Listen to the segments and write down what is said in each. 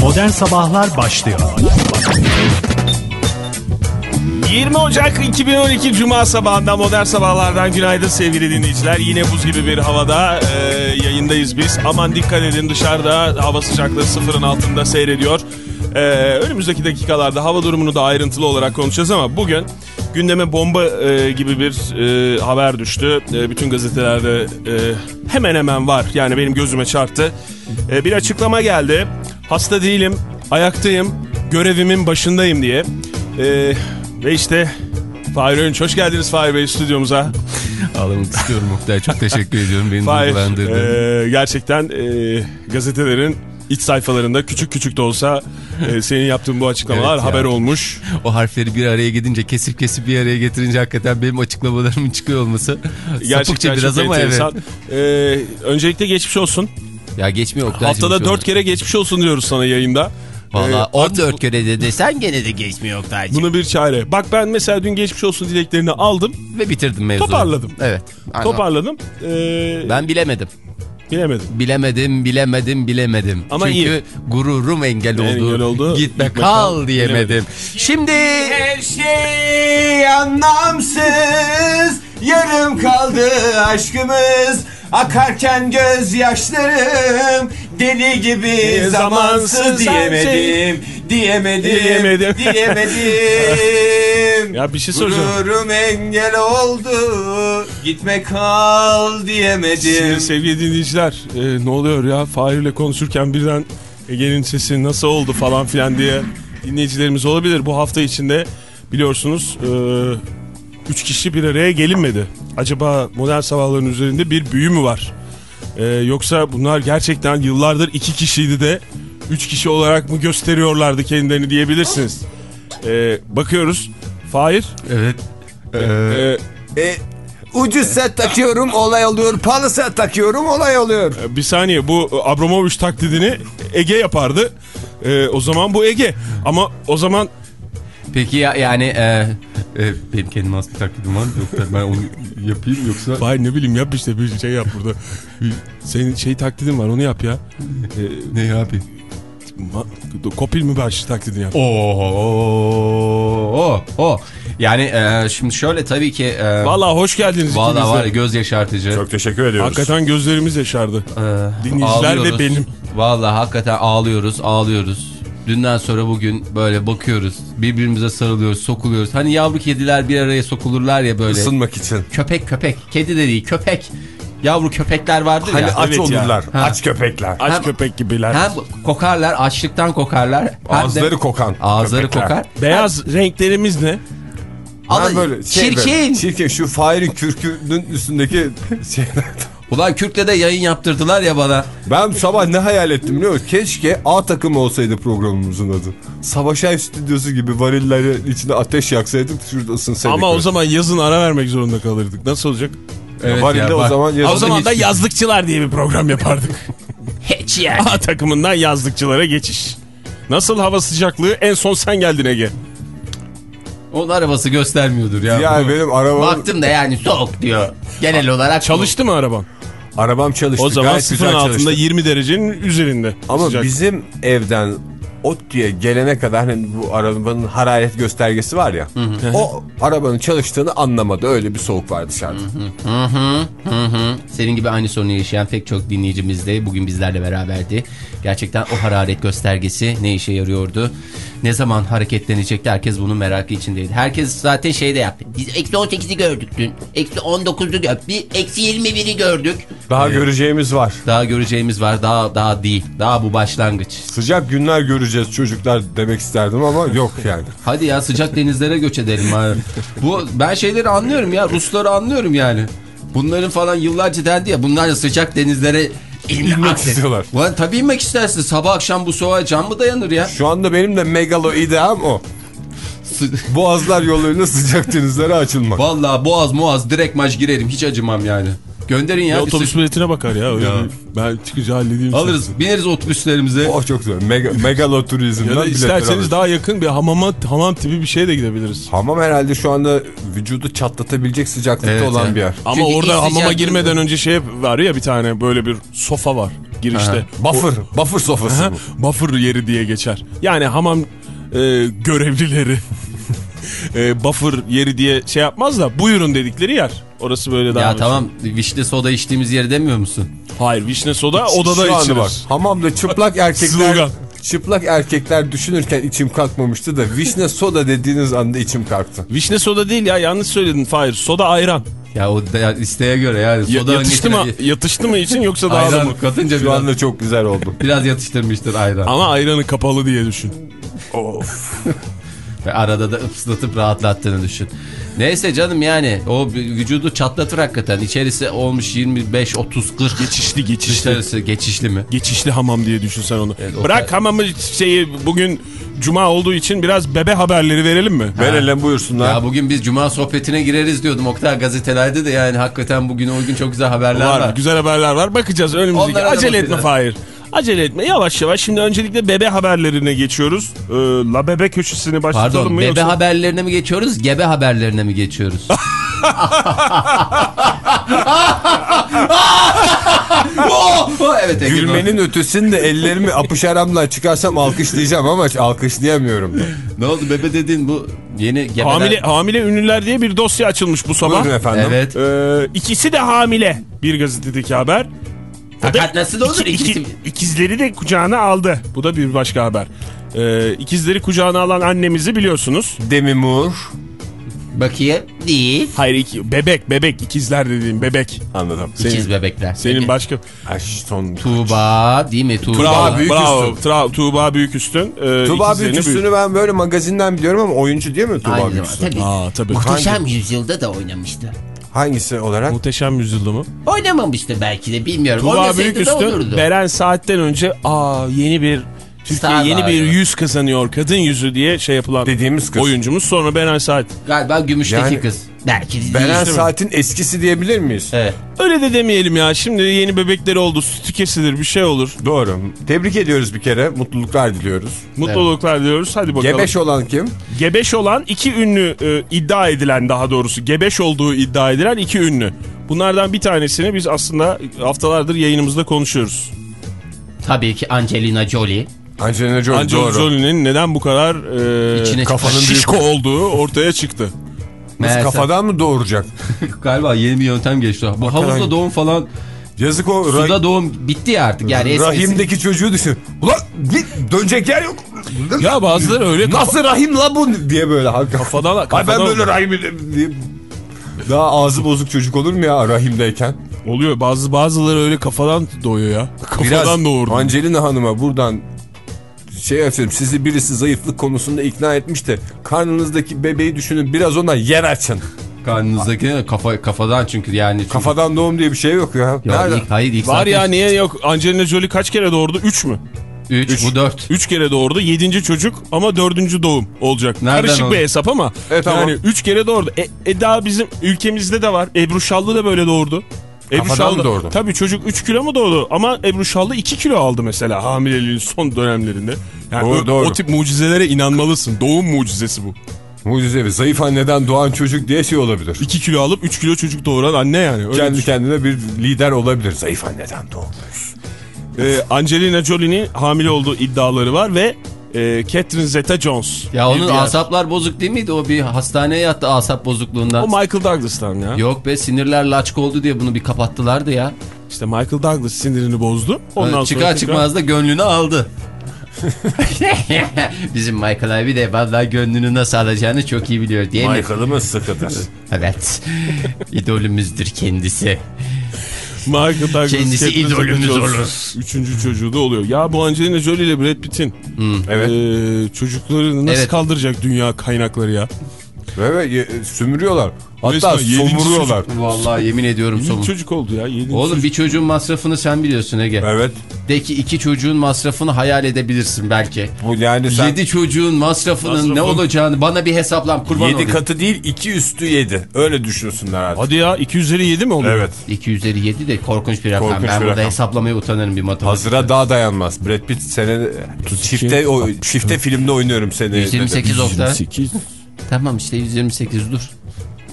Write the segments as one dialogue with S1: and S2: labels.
S1: Modern Sabahlar başlıyor.
S2: 20 Ocak 2012 Cuma sabahında Modern Sabahlardan günaydın sevgili dinleyiciler. Yine buz gibi bir havada e, yayındayız biz. Aman dikkat edin dışarıda hava sıcaklığı sıfırın altında seyrediyor. E, önümüzdeki dakikalarda hava durumunu da ayrıntılı olarak konuşacağız ama bugün gündeme bomba e, gibi bir e, haber düştü. E, bütün gazetelerde e, hemen hemen var yani benim gözüme çarptı. E, bir açıklama geldi. Hasta değilim, ayaktayım, görevimin başındayım diye. E, ve işte Fahir Öğünç hoş geldiniz Fahir Bey stüdyomuza.
S3: Ağlamak istiyorum Oktay. Çok teşekkür ediyorum. Beni
S2: Fahir
S3: duygulandırdın.
S2: e, gerçekten e, gazetelerin iç sayfalarında küçük küçük de olsa e, senin yaptığın bu açıklamalar
S3: Evet
S2: haber olmuş.
S3: O harfleri bir araya gidince kesip kesip bir araya getirince hakikaten benim açıklamalarımın çıkıyor olması
S2: Gerçekten
S3: sapıkça biraz ama evet.
S2: enteresan. E, öncelikle geçmiş olsun.
S3: Ya geçmiyor Oktay'cığım.
S2: Haftada dört kere geçmiş olsun diyoruz sana yayında.
S3: Valla
S2: E, artık
S3: 14 kere de desen gene de geçmiyor Oktay'cığım.
S2: Buna bir çare. Bak ben mesela dün geçmiş olsun dileklerini aldım.
S3: Ve bitirdim mevzuyu.
S2: Toparladım.
S3: Evet. Aynen.
S2: Toparladım. E,
S3: Ben bilemedim.
S2: Bilemedim.
S3: Bilemedim, bilemedim, bilemedim.
S2: Ama
S3: Çünkü
S2: iyi.
S3: gururum engel oldu.
S2: Engel oldu.
S3: Gitme,
S2: Gitme
S3: kal
S2: kal
S3: diyemedim.
S2: diyemedim.
S3: Şimdi
S4: Her şey anlamsız Yarım kaldı aşkımız Akarken gözyaşlarım Deli gibi zamansız
S2: Zamansız
S4: diyemedim Diyemedim
S2: Diyemedim.
S4: Diyemedim
S2: Ya bir şey soracağım.
S4: Gururum engel oldu Gitme kal diyemedim
S2: Şimdi sevgili dinleyiciler e, ne oluyor ya Fahir'le konuşurken birden Ege'nin sesi nasıl oldu falan filan diye dinleyicilerimiz olabilir. Bu hafta içinde biliyorsunuz 3 kişi bir araya gelinmedi. Acaba modern sabahların üzerinde bir büyü mü var? E, yoksa bunlar gerçekten yıllardır 2 kişiydi de 3 kişi olarak mı gösteriyorlardı kendilerini diyebilirsiniz. E, bakıyoruz Fahir
S3: evet.
S2: e,
S4: E, ucuz set takıyorum olay oluyor. Pahalı set takıyorum olay oluyor.
S2: Bir saniye bu Abramovich taklidini Ege yapardı. Ee, o zaman bu Ege. Ama o zaman
S3: Peki ya yani e, e, benim kendime has bir taklidim var mı? Yok ben onu yapayım yoksa
S2: Vay ne bileyim yap işte bir şey yap burada. Bir- Senin şey taklidin var onu yap ya. Ee,
S3: ne abi?
S2: Kopil mi baş taklidini yap.
S3: Oo, o, Yani e, şimdi şöyle tabii ki e,
S2: Vallahi hoş geldiniz
S3: Valla var ya göz yaşartıcı.
S4: Çok teşekkür ediyoruz.
S2: Hakikaten gözlerimiz yaşardı.
S3: Ee,
S2: Dinleyiciler ve
S3: ağlıyoruz.
S2: benim.
S3: Valla hakikaten ağlıyoruz, ağlıyoruz. Dünden sonra bugün böyle bakıyoruz, birbirimize sarılıyoruz, sokuluyoruz. Hani yavru kediler bir araya sokulurlar ya böyle.
S4: Isınmak için.
S3: Köpek köpek, kedi de değil köpek. Yavru köpekler vardır
S4: Hani
S3: ya.
S4: aç
S2: evet ya.
S4: olurlar.
S3: Ha.
S4: Aç köpekler.
S2: Aç
S3: Hem-
S2: köpek gibiler.
S3: Hem kokarlar, açlıktan kokarlar. hem de-
S4: Ağızları kokan.
S3: Ağızları
S4: köpekler.
S3: kokar.
S2: Beyaz renklerimiz ne?
S3: Ama
S4: böyle şey
S3: çirkin.
S4: böyle, çirkin. Şu Fahir'in kürkünün üstündeki şeyler.
S3: Ulan Kürk'le de yayın yaptırdılar ya bana.
S4: Ben sabah ne hayal ettim biliyor musun? Keşke A takımı olsaydı programımızın adı. Savaşay stüdyosu gibi varillerin içinde ateş yaksaydık şurada ısınsaydık.
S2: Ama o
S4: böyle.
S2: zaman yazın ara vermek zorunda kalırdık. Nasıl olacak?
S3: Evet
S4: Varilde
S3: ya,
S4: o zaman yazın.
S2: o zaman da yazlıkçılar diye bir program yapardık.
S3: Hiç yani.
S2: A takımından yazlıkçılara geçiş. Nasıl hava sıcaklığı? En son sen geldin Ege.
S3: Onun arabası göstermiyordur ya.
S4: Yani benim arabam,
S3: Baktım da yani soğuk diyor. Genel olarak
S2: Çalıştı mı araban?
S4: arabam çalıştı.
S2: O zaman
S4: Gayet
S2: sıfırın altında
S4: çalıştı.
S2: 20 derecenin üzerinde.
S4: Ama
S2: sıcak.
S4: bizim evden ODTÜ'ye gelene kadar hani bu arabanın hararet göstergesi var ya. o arabanın çalıştığını anlamadı. Öyle bir soğuk var dışarıda.
S3: Hı hı, hı hı. Senin gibi aynı sorunu yaşayan pek çok dinleyicimiz de bugün bizlerle beraberdi. Gerçekten o hararet göstergesi ne işe yarıyordu? Ne zaman hareketlenecekti? Herkes bunun merakı içindeydi. Herkes zaten şeyde yaptı. Biz eksi 18'i gördük dün. Eksi 19'u gördük. Eksi 21'i gördük.
S4: Daha göreceğimiz var.
S3: Daha göreceğimiz var. Daha daha değil. Daha bu başlangıç.
S4: Sıcak günler göreceğiz çocuklar demek isterdim ama yok yani.
S3: Hadi ya sıcak denizlere göç edelim. abi. Bu ben şeyleri anlıyorum ya. Rusları anlıyorum yani. Bunların falan yıllarca dendi ya. Bunlar da sıcak denizlere inmek,
S4: İnmek istiyorlar.
S3: Ulan tabii inmek istersin. Sabah akşam bu soğuğa can mı dayanır ya?
S4: Şu anda benim de megalo ideam o. Boğazlar yoluyla sıcak denizlere açılmak.
S3: Vallahi boğaz muaz direkt maç girerim. Hiç acımam yani. Gönderin ya.
S2: Ya otobüs
S3: sı-
S2: biletine bakar ya. Öyle
S3: Ya.
S2: bir- ben çıkınca halledeyim.
S3: Alırız. Bineriz otobüslerimize.
S4: Oh çok güzel. Mega, megalo turizmden
S2: Ya da isterseniz daha yakın bir hamama, hamam tipi bir şeye de gidebiliriz.
S4: Hamam herhalde şu anda vücudu çatlatabilecek sıcaklıkta
S3: Evet
S4: olan
S3: ya.
S4: bir yer.
S2: Ama
S3: Çünkü
S2: orada hamama girmeden önce şey var ya bir tane böyle bir sofa var. girişte.
S4: Buffer, buffer sofrası
S2: Aha,
S4: bu.
S2: buffer yeri diye geçer. Yani hamam e, görevlileri e, buffer yeri diye şey yapmaz da buyurun dedikleri yer. Orası böyle daha...
S3: Ya tamam vişne soda içtiğimiz yeri demiyor musun?
S2: Hayır vişne soda odada
S4: Şu
S2: içilir.
S4: bak, Hamamda çıplak erkekler
S2: Slogan.
S4: çıplak erkekler düşünürken içim kalkmamıştı da vişne soda dediğiniz anda içim kalktı.
S2: Vişne soda değil ya yanlış söyledin Fahir. Soda ayran.
S3: Ya o da, isteğe göre yani.
S2: Ya-
S3: Soda
S2: yatıştı mı, yatıştı mı için yoksa daha da mı?
S3: Katınca
S4: Şu
S3: biraz,
S4: anda çok güzel oldu.
S3: biraz yatıştırmıştır ayran.
S2: Ama ayranı kapalı diye düşün.
S3: Ve arada da ıslatıp rahatlattığını düşün. Neyse canım yani o vücudu çatlatır hakikaten. İçerisi olmuş 25, 30, 40.
S2: Geçişli geçişli.
S3: Dışarısı geçişli mi?
S2: Geçişli hamam diye düşün sen onu.
S3: Evet,
S2: Bırak
S3: kadar-
S2: hamamı şeyi bugün cuma olduğu için biraz bebe haberleri verelim mi?
S4: Verelim buyursunlar.
S3: Ya bugün biz cuma sohbetine gireriz diyordum. Oktay gazetelerde de yani hakikaten bugün o gün çok güzel haberler var.
S2: Var, güzel haberler var. Bakacağız önümüzdeki.
S3: Onlara da
S2: Acele etme. Fahir. Acele etme yavaş yavaş. Şimdi öncelikle bebe haberlerine geçiyoruz. Ee, La Bebe köşesini başlatalım
S3: Pardon
S2: mı
S3: bebe
S2: yoksa?
S3: haberlerine mi geçiyoruz gebe haberlerine mi geçiyoruz? Oh, evet
S4: Gülmenin ötesinde ellerimi apışaramla çıkarsam alkışlayacağım ama alkışlayamıyorum.
S3: Ne oldu bebe dediğin bu yeni gebeler?
S2: Hamile, hamile ünlüler diye bir dosya açılmış bu sabah.
S4: Buyurun efendim.
S3: Evet.
S2: Ee, ikisi de hamile. Bir gazetedeki haber.
S3: Fakat nasıl olur
S2: İki-
S3: ikisi?
S2: ikizleri de kucağına aldı. Bu da bir başka haber. Ee, ikizleri kucağına alan annemizi biliyorsunuz.
S4: Demi Moore.
S3: Bakayım değil.
S2: Hayır iki, bebek bebek ikizler dediğim bebek.
S4: Anladım.
S3: İkiz bebekler.
S2: Senin
S3: Peki.
S2: başka...
S4: Ashton.
S3: Tuğba değil mi? Tuğba.
S2: Bravo,
S4: Büyük
S2: bravo.
S4: Üstün.
S2: Tra- Tuğba Büyüküstün. Ee,
S4: Tuğba Büyüküstü'nü ben böyle magazinden biliyorum ama oyuncu değil mi Tuğba
S3: Aynı
S4: Büyüküstü?
S3: zamanda tabii.
S2: Aa tabii.
S3: Muhteşem Yüzyılda da oynamıştı.
S4: Hangisi olarak?
S2: Muhteşem yüzyılda mı?
S3: Oynamamıştı belki de bilmiyorum.
S2: Tuğba
S3: olurdu.
S2: Beren Saat'ten önce aa yeni bir Türkiye
S3: Star
S2: yeni
S3: var
S2: bir yüz kazanıyor. Kadın yüzü diye şey yapılan
S4: Dediğimiz kız.
S2: oyuncumuz. Sonra Beren Saat.
S3: Galiba Gümüş'teki
S4: Yani-
S3: kız. Belki de
S4: Beren. Saat'in eskisi diyebilir miyiz?
S3: Evet.
S2: Öyle de demeyelim ya. Şimdi yeni bebekleri oldu. Sütü kesilir bir şey olur.
S4: Doğru. Tebrik ediyoruz bir kere. Mutluluklar diliyoruz.
S2: Mutluluklar diyoruz. Hadi bakalım.
S4: Gebeş olan kim?
S2: Gebeş olan iki ünlü e, iddia edilen daha doğrusu gebeş olduğu iddia edilen iki ünlü. Bunlardan bir tanesini biz aslında haftalardır yayınımızda konuşuyoruz.
S3: Tabii ki Angelina Jolie.
S4: Angelina Jolie.
S2: Angelina. Jolie'nin neden bu kadar e,
S3: İçine
S2: kafanın
S3: çıkmış.
S2: şişko olduğu ortaya çıktı.
S4: Nasıl kafadan mı doğuracak?
S3: Galiba yeni bir yöntem geçti. Bu havuzda doğum falan
S4: Yazık o
S3: suda doğum bitti ya artık. Yani eskisi-
S4: rahimdeki çocuğu düşün. Ulan bir dönecek yer yok.
S2: Ya bazıları öyle kafa-
S4: Nasıl rahim la bu diye böyle.
S2: kafadan,
S4: Ay
S2: kafadan
S4: ben böyle rahim diye. Daha ağzı bozuk çocuk olur mu ya rahimdeyken?
S2: oluyor. Bazı bazıları öyle kafadan doğuyor ya. Kafadan doğurdu.
S4: Angelina Hanım'a buradan şey açayım sizi birisi zayıflık konusunda ikna etmiş de karnınızdaki bebeği düşünün biraz ona yer açın.
S3: Karnınızdaki kafa, kafadan çünkü yani. Çünkü-
S4: Kafadan doğum diye bir şey yok ya.
S3: Ya ilk, hayır ilk
S2: Var
S3: zaten
S2: ya niye yok? Angelina Jolie kaç kere doğurdu? Üç mü?
S3: Üç, bu dört.
S2: Üç kere doğurdu. Yedinci çocuk ama dördüncü doğum olacak.
S3: Nereden
S2: Karışık
S3: oldu?
S2: bir hesap ama.
S4: Evet, tamam.
S2: Yani üç kere doğurdu. E, e daha bizim ülkemizde de var. Ebru Şallı da böyle doğurdu. Ebru
S4: Kafadan
S2: Şallı-
S4: doğurdu?
S2: Tabii çocuk 3 kilo mu doğdu ama Ebru Şallı 2 kilo aldı mesela hamileliğin son dönemlerinde. Yani
S4: Doğru,
S2: o,
S4: doğru.
S2: o tip mucizelere inanmalısın. Doğum mucizesi bu.
S4: Mucizevi. Zayıf anneden doğan çocuk diye şey olabilir.
S2: 2 kilo alıp 3 kilo çocuk doğuran anne yani. Öyle
S4: Kendi
S2: düşün.
S4: kendine bir lider olabilir. Zayıf anneden doğmuş.
S2: Ee, Angelina Jolie'nin hamile olduğu iddiaları var ve e, Catherine Zeta-Jones.
S3: Ya onun
S2: diğer-
S3: asaplar bozuk değil miydi? O bir hastaneye yattı asap bozukluğundan.
S2: O Michael Douglas'tan ya.
S3: Yok be sinirler laçk oldu diye bunu bir kapattılardı ya.
S2: İşte Michael Douglas sinirini bozdu. Ondan sonra
S3: Çıkar
S2: tekrar-
S3: çıkmaz da gönlünü aldı. Bizim Michael abi de vallahi gönlünü nasıl alacağını çok iyi biliyor değil mi?
S4: Michael'ımız sıkıdır.
S3: Evet. İdolümüzdür kendisi.
S2: Michael Douglas.
S3: Kendisi idolümüz olur.
S2: Üçüncü çocuğu da oluyor. Ya bu Angelina Jolie ile Brad Pitt'in
S4: Evet.
S2: e, çocuklarını nasıl
S3: Evet.
S2: kaldıracak dünya kaynakları ya?
S4: Ve ye- sümürüyorlar. Hatta
S2: yedinci
S4: somuruyorlar.
S3: Vallahi yemin ediyorum
S2: Yedi
S3: somun.
S2: çocuk oldu ya. Yedi
S3: Oğlum
S2: çocuk.
S3: bir çocuğun masrafını sen biliyorsun Ege.
S4: Evet.
S3: De ki iki çocuğun masrafını hayal edebilirsin belki.
S4: Bu yani sen
S3: Yedi çocuğun masrafının
S2: Masrafı-
S3: ne olacağını bana bir hesaplan kurban
S4: 7
S3: olayım.
S4: katı değil 2 üstü 7. Öyle düşünsünler artık.
S2: Hadi ya 2 üzeri 7 mi oluyor?
S4: Evet.
S3: 2 üzeri 7 de korkunç bir rakam.
S4: Korkunç
S3: ben
S4: bir
S3: burada
S4: rakam.
S3: hesaplamaya utanırım bir matematik.
S4: Hazıra daha dayanmaz. Brad Pitt sene çifte o çifte filmde oynuyorum seni.
S3: 128 Oktay.
S2: 8.
S3: Tamam işte 128 dur.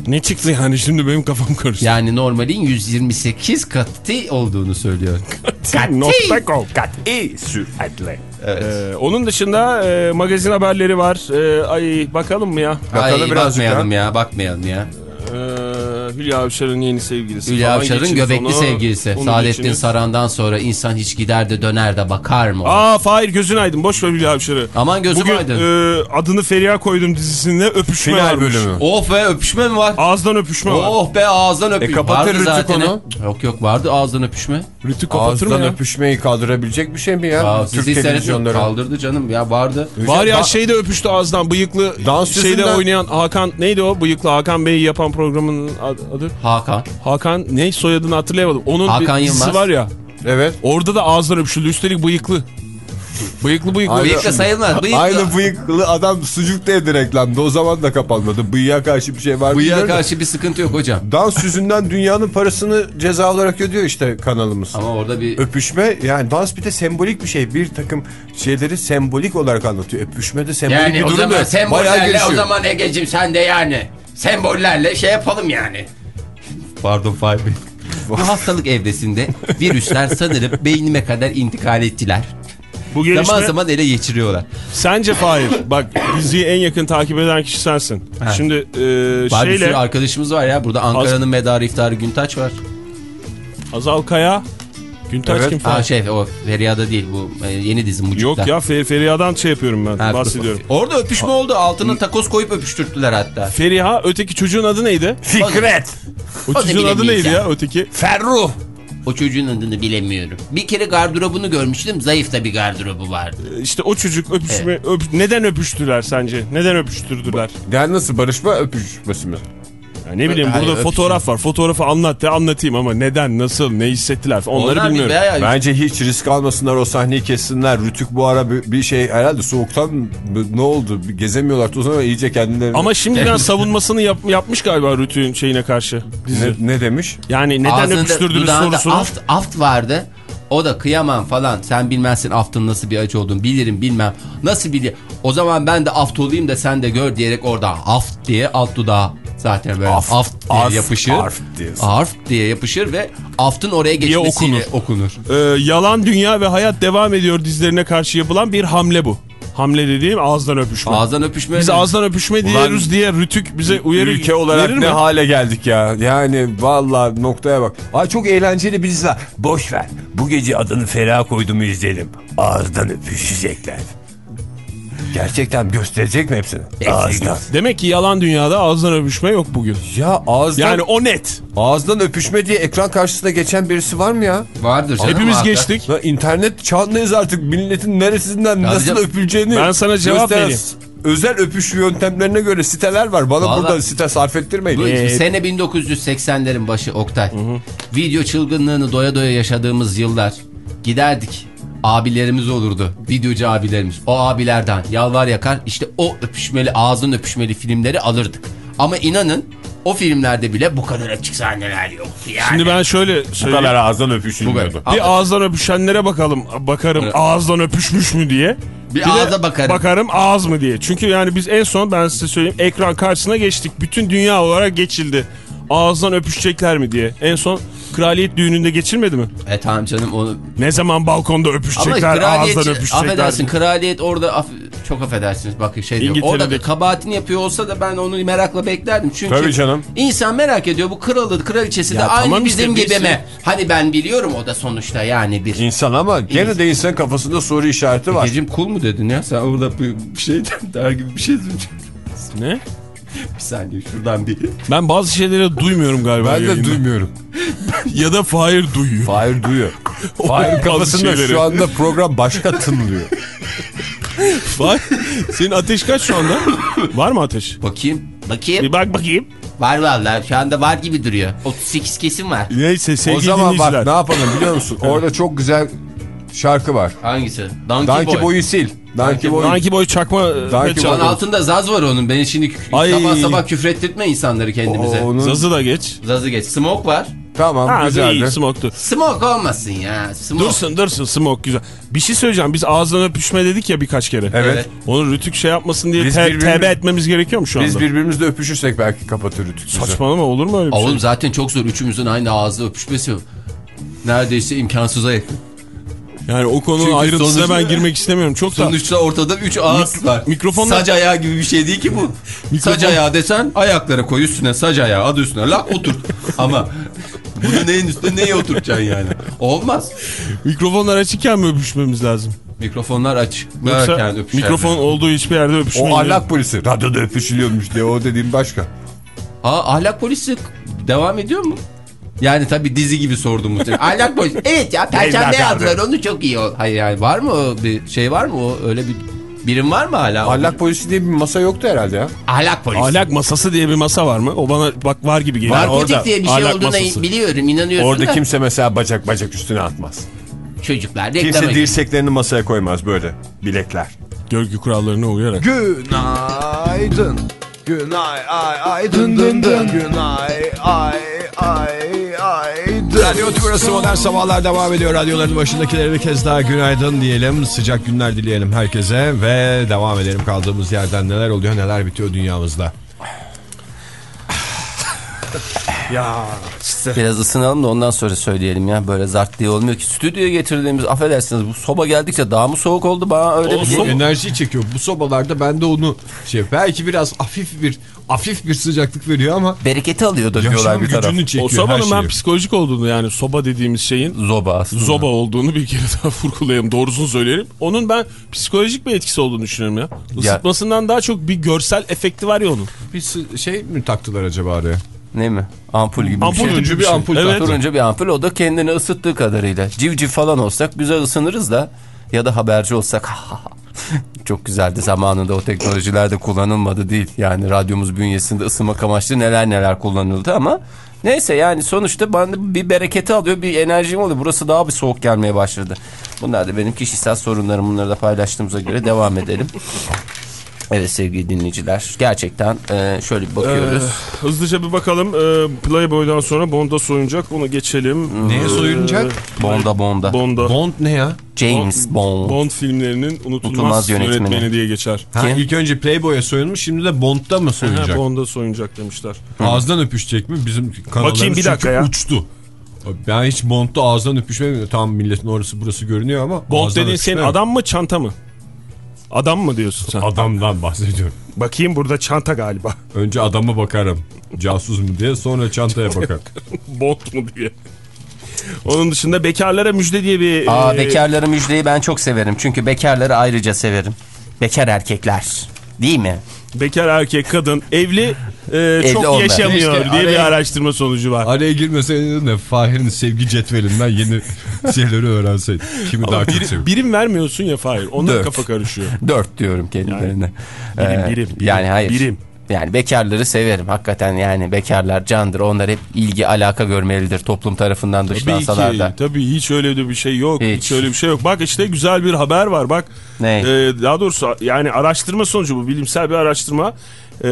S2: Ne çıktı yani şimdi benim kafam karıştı.
S3: Yani normalin 128 katı olduğunu söylüyor.
S2: Nokta com.
S4: Kat'i süratle.
S2: Ee, onun dışında e, magazin haberleri var. E, ay bakalım mı ya?
S4: Bakalım
S3: Ay
S4: birazcık
S3: bakmayalım ya. bakmayalım ya.
S2: Ee, Hülya Avşar'ın yeni sevgilisi.
S3: Hülya Avşar'ın göbekli
S2: onu.
S3: sevgilisi.
S2: Onu
S3: Saadettin
S2: geçiniz.
S3: Saran'dan sonra insan hiç gider de döner de bakar mı? ona?
S2: Aa Fahir gözün aydın. Boş ver Hülya Avşar'ı.
S3: Aman gözüm
S2: Bugün
S3: aydın.
S2: e, adını Feriha koydum dizisinde öpüşme
S4: Final
S2: varmış.
S4: bölümü.
S3: Oh be öpüşme mi var?
S2: Ağızdan öpüşme var.
S3: Oh be ağızdan öpüşme.
S4: E, kapatır Rütük
S3: zaten.
S4: onu.
S3: Yok yok vardı ağızdan öpüşme.
S2: Rütü kapatır mı
S4: Ağızdan
S2: ya?
S4: öpüşmeyi kaldırabilecek bir şey mi ya?
S3: Aa,
S4: Türk televizyonları.
S3: Kaldırdı canım ya vardı.
S2: Var ya şeyde öpüştü ağızdan bıyıklı
S4: Dans
S2: şeyde oynayan Hakan neydi o bıyıklı Hakan Bey'i yapan programın ad- adı
S3: Hakan.
S2: Hakan ne soyadını hatırlayamadım. Onun
S3: Hakan
S2: bir
S3: Yılmaz.
S2: var ya
S4: Evet.
S2: orada da ağızdan öpüşüldü üstelik bıyıklı. Bıyıklı bıyıklı.
S4: Aynı-
S3: Bıyıklı sayılmaz. Bıyıklı.
S4: Aynı bıyıklı adam sucuk değdi reklamda. O zaman da kapanmadı. Bıyığa karşı bir şey var mı?
S3: Bıyığa karşı bir sıkıntı yok hocam.
S4: Dans yüzünden dünyanın parasını ceza olarak ödüyor işte kanalımız.
S3: Ama orada bir
S4: Öpüşme yani dans bir de sembolik bir şey. Bir takım şeyleri sembolik olarak anlatıyor. Öpüşme de sembolik bir
S3: yani o
S4: durum
S3: zaman
S4: da bayağı
S3: sembollerle o zaman Ege'cim sen de yani sembollerle şey yapalım yani. Pardon Fahri Bey. Bu hastalık evresinde virüsler sanırım beynime kadar intikal ettiler.
S2: Bu gelişme
S3: Zaman zaman ele geçiriyorlar.
S2: sence Fahir bak diziyi en yakın takip eden kişi sensin.
S3: Ha.
S2: Şimdi e,
S3: bir sürü
S2: şeyle
S3: arkadaşımız var ya. Burada Ankara'nın medarı iftarı Güntaç var.
S2: Azal Kaya Güntaç
S4: Evet.
S2: kim
S3: Ha
S2: Fahir?
S3: şey o Feriha'da değil bu e, yeni dizi Mucuk'ta.
S2: Yok ya Fer Feriha'dan şey yapıyorum ben
S3: Ha,
S2: bahsediyorum.
S3: Orada öpüşme oldu. Altına takoz koyup öpüştürttüler hatta.
S2: Feriha öteki çocuğun adı neydi?
S4: Fikret.
S2: O çocuğun adı neydi
S3: ya.
S2: öteki?
S4: Ferruh.
S3: O çocuğun adını bilemiyorum. Bir kere gardırobunu görmüştüm. Zayıf da bir gardırobu vardı.
S2: İşte o çocuk öpüşme öp- neden öpüştüler sence? Neden öpüştürdüler?
S4: Yani nasıl barışma öpüşmesi mi?
S2: Ne bileyim
S3: Hayır,
S2: burada fotoğraf var. Fotoğrafı anlat de anlatayım ama neden, nasıl, ne hissettiler onları
S3: Onlar
S2: bilmiyorum.
S3: bayağı-
S4: Bence hiç risk almasınlar o sahneyi kessinler. Rütük bu ara bir, bir şey herhalde soğuktan ne oldu? Gezemiyorlar o zaman iyice kendilerini...
S2: Ama şimdiden savunmasını yap- yapmış galiba Rütü'nün şeyine karşı. Dizi.
S4: ne, ne demiş?
S2: Yani neden
S3: Ağzında,
S2: öpüştürdünüz sorusunu.
S3: Aft, aft vardı. O da kıyamam falan. Sen bilmezsin aftın nasıl bir acı olduğunu. Bilirim bilmem. Nasıl bilir? O zaman ben de aft olayım da sen de gör diyerek orada aft diye alt dudağı zaten böyle aft,
S4: Aft,
S3: diye
S4: arf,
S3: yapışır.
S4: arf diye.
S3: Arf diye yapışır ve aftın oraya geçmesiyle okunur.
S2: Ee, Yalan Dünya ve Hayat Devam Ediyor dizilerine karşı yapılan bir hamle bu. Hamle dediğim ağızdan öpüşme.
S3: Ağızdan öpüşme.
S2: Biz ağızdan öpüşme diyoruz diye Rütük bize uyarı
S4: Ülke olarak ne
S2: mi?
S4: hale geldik ya. Yani vallahi noktaya bak. Ay çok eğlenceli bir dizi. Boş ver. Bu gece adını Feriha koyduğumu izleyelim. Ağızdan öpüşecekler. Gerçekten gösterecek mi hepsini? Ağızdan.
S2: Demek ki yalan dünyada ağızdan öpüşme yok bugün.
S4: Ya ağızdan,
S2: Yani o net.
S4: ağızdan öpüşme diye ekran karşısında geçen birisi var mı ya?
S3: Vardır canım.
S2: Hepimiz
S3: vardır.
S2: geçtik.
S4: Ya internet çağındayız artık. Milletin neresinden nasıl
S3: canım,
S4: öpüleceğini
S2: ben sana cevap vereyim.
S4: Özel öpüş yöntemlerine göre siteler var. Bana
S3: Vallahi-
S4: burada site sarf ettirmeyin.
S3: Bu
S2: Ee,
S3: sene 1980'lerin başı Oktay. Video çılgınlığını doya doya yaşadığımız yıllar. Giderdik. Abilerimiz olurdu. Videocu abilerimiz. O abilerden yalvar yakar işte o öpüşmeli ağzın öpüşmeli filmleri alırdık. Ama inanın o filmlerde bile bu kadar açık sahneler yoktu yani.
S2: Şimdi ben şöyle
S4: Bu
S2: söyleyeyim.
S4: kadar ağızdan
S3: Bu
S4: öpüşülmüyordu.
S2: Bir ağızdan öpüşenlere bakalım. Bakarım
S3: Evet.
S2: ağızdan öpüşmüş mü diye.
S3: Bir
S2: de
S3: ağza bakarım.
S2: Bakarım ağız mı diye. Çünkü yani biz en son ben size söyleyeyim ekran karşısına geçtik. Bütün dünya olarak geçildi. Ağızdan öpüşecekler mi diye. En son kraliyet düğününde geçilmedi mi?
S3: E tamam canım onu...
S2: Ne zaman balkonda öpüşecekler, ağızdan öpüşecekler.
S3: affedersin kraliyet orada af- çok affedersiniz bakın şey diyor. Orada kabahatini yapıyor olsa da ben onu merakla beklerdim. Çünkü
S4: Tabii canım.
S3: insan merak ediyor bu kralı kraliçesi de
S2: Ya
S3: aynı
S2: tamam
S3: bizim
S2: işte,
S3: gibi
S2: biz-
S3: mi? Hani ben biliyorum o da sonuçta yani bir.
S4: İnsan ama gene de insan kafasında soru işareti var.
S3: Gecim kul mu dedin ya? Sen orada bir bir şey der gibi bir şey
S2: Ne?
S3: Bir saniye şuradan bir.
S2: Ben bazı şeyleri duymuyorum galiba.
S4: Ben de
S2: yayında.
S4: duymuyorum.
S2: Ya da Fahir duyuyor.
S4: Fahir duyuyor. Fahir kafasında şu anda program başka tınlıyor.
S2: Fahir, senin ateş kaç şu anda? Var mı ateş?
S3: Bakayım. Bakayım.
S2: Bir bak bakayım.
S3: Var vallahi şu anda var gibi duruyor. 38 kesim var.
S2: Neyse sevgili
S4: o zaman bak ne yapalım biliyor musun? Orada çok güzel şarkı var.
S3: Hangisi? Donkey,
S4: Danki
S3: Boy.
S4: boyu sil. Danki boyu.
S2: Danki boy çakma.
S4: Danki
S2: çakma.
S3: Onun altında zaz var onun. Beni şimdi
S2: Ay.
S3: sabah sabah küfrettirtme insanları kendimize.
S4: O- onun-
S2: Zazı da geç.
S3: Zazı geç. Smoke var.
S5: Tamam
S2: Ha, iyi
S5: güzeldi.
S2: smoke'tu.
S3: Smoke olmasın ya. Smoke.
S2: Dursun dursun smoke güzel. Bir şey söyleyeceğim. Biz ağızdan öpüşme dedik ya birkaç kere.
S5: Evet.
S2: Onu rütük şey yapmasın diye
S5: Biz
S2: te- tevbe etmemiz gerekiyor mu şu anda?
S5: Biz birbirimizle öpüşürsek belki kapatır rütükümüzü.
S2: Saçmalama olur mu öyle bir
S3: Oğlum
S2: şey?
S3: zaten çok zor. Üçümüzün aynı ağızda öpüşmesi neredeyse imkansıza yakın.
S2: Yani o konunun
S3: Çünkü
S2: ayrıntısına ben girmek istemiyorum. Çok da
S3: Sonuçta ortada 3 ağız
S2: Mik-
S3: var.
S2: mikrofonla-
S3: Sac ayağı gibi bir şey değil ki bu. Sac ayağı desen ayaklara koy üstüne sac ayağı adı üstüne lak otur. Ama bunu neyin üstüne neye oturtacaksın yani? Olmaz.
S2: mikrofonlar açıkken mi öpüşmemiz lazım?
S3: Mikrofonlar açık.
S2: Yoksa mikrofon olduğu hiçbir yerde öpüşmeyin.
S5: O ahlak polisi. Radyoda öpüşülüyormuş diye o dediğim başka.
S3: Aa, ahlak polisi devam ediyor mu? Yani tabii dizi gibi sordum muhtemelen. ahlak polisi. Evet ya perşembe yazdılar onu çok iyi ol. Hayır yani var mı bir şey var mı o öyle bir birim var mı hala?
S5: Ahlak polisi diye bir masa yoktu herhalde ya.
S3: ahlak polisi.
S2: Ahlak masası diye bir masa var mı? O bana bak var gibi geliyor.
S3: Narkotik diye bir şey
S2: ahlak
S3: olduğuna
S2: masası.
S3: biliyorum inanıyorsun
S5: Orada
S3: da.
S5: kimse mesela bacak bacak üstüne atmaz.
S3: Çocuklar
S5: Kimse
S3: reklama gir-
S5: dirseklerini masaya koymaz böyle bilekler.
S2: Görgü kurallarına uyarak.
S4: Günaydın. Günay ay ay dın dın dın. Günay ay ay ay dın. Radyo Tümrüt'ü Modern Sabahlar devam ediyor. Radyoların başındakilere bir kez daha günaydın diyelim. Sıcak günler dileyelim herkese ve devam edelim kaldığımız yerden. Neler oluyor neler bitiyor dünyamızda.
S3: Biraz ısınalım da ondan sonra söyleyelim ya. Böyle zart diye olmuyor ki. Stüdyoya getirdiğimiz affedersiniz bu soba geldikçe daha mı soğuk oldu bana öyle bir şey.
S4: Enerji çekiyor. Bu sobalarda ben de onu şey belki biraz hafif bir hafif bir sıcaklık veriyor ama
S3: Bereketi alıyor da diyorlar bir taraf.
S4: çekiyor
S2: O sobanın ben psikolojik olduğunu yani soba dediğimiz şeyin
S3: Zoba aslında.
S2: zoba olduğunu bir kere daha vurgulayayım. Doğrusunu söyleyelim. Onun ben psikolojik bir etkisi olduğunu düşünüyorum ya. Isıtmasından daha çok bir görsel efekti var ya onun.
S4: Bir şey mi taktılar acaba araya?
S3: Ne mi? Ampul gibi
S2: Ampul
S3: bir şey.
S4: Turuncu
S2: bir
S4: ampul
S2: Evet.
S3: Turuncu bir ampul o da kendini ısıttığı kadarıyla. Civciv falan olsak güzel ısınırız da ya da haberci olsak çok güzeldi zamanında o teknolojiler de kullanılmadı değil. Yani radyomuz bünyesinde ısınmak amaçlı neler neler kullanıldı ama neyse yani sonuçta bana bir bereketi alıyor bir enerjim oluyor. Burası daha bir soğuk gelmeye başladı. Bunlar da benim kişisel sorunlarım bunları da paylaştığımıza göre devam edelim. Evet sevgili dinleyiciler gerçekten e, şöyle bir bakıyoruz.
S2: Ee, hızlıca bir bakalım. Ee, Playboy'dan sonra Bond'a soyunacak. Onu geçelim.
S4: Neye
S2: Ee,
S4: soyunacak?
S3: Bonda Bonda.
S2: Bond'a.
S4: Bond ne ya?
S3: James Bond.
S2: Bond filmlerinin unutulmaz,
S3: Unutulmaz yönetmeni.
S2: yönetmeni. diye geçer.
S4: Ha,
S3: Kim?
S4: ilk önce Playboy'a soyunmuş şimdi de Bond'da mı
S2: Ha,
S4: soyunacak?
S2: Bond'a soyunacak demişler.
S4: Ağızdan öpüşecek mi? Bizim kanallarımız
S2: Bakayım bir dakika ya.
S4: uçtu. Ben hiç Bond'da ağızdan öpüşme Tamam milletin orası burası görünüyor ama
S2: Bond dediğin senin adam mı çanta mı? Adam mı diyorsun sen?
S4: Adamdan bahsediyorum.
S2: Bakayım burada çanta galiba.
S4: Önce adama bakarım. Casus mu diye sonra çantaya bakar.
S2: Bond mu diye. Onun dışında bekarlara müjde diye bir...
S3: Aa
S2: e,
S3: bekarları müjdeyi ben çok severim. Çünkü bekarları ayrıca severim. Bekar erkekler. Değil mi?
S2: Bekar erkek kadın evli e, çok
S3: olmayan.
S2: yaşamıyor
S4: Keşke
S2: diye bir
S4: araya-
S2: araştırma sonucu var.
S4: Araya girmeseydin de Fahir'in sevgi cetvelinden yeni şeyleri öğrenseydin. Kimi daha çok
S2: Bir,
S4: seviyor.
S2: birim vermiyorsun ya Fahir. Ondan
S3: Dört.
S2: kafa karışıyor.
S3: Dört diyorum kendilerine.
S2: birim,
S3: Ee,
S2: birim, birim,
S3: Yani hayır.
S2: birim.
S3: Yani bekarları severim. Hakikaten yani bekarlar candır. Onlar hep ilgi alaka görmelidir toplum tarafından
S2: Tabii
S3: dışlansalar
S2: ki.
S3: da.
S2: Tabii hiç öyle de bir şey yok. Hiç.
S3: Hiç.
S2: öyle bir şey yok. Bak işte güzel bir haber var. Bak.
S3: Ne?
S2: e, daha doğrusu yani araştırma sonucu bu. Bilimsel bir araştırma. E,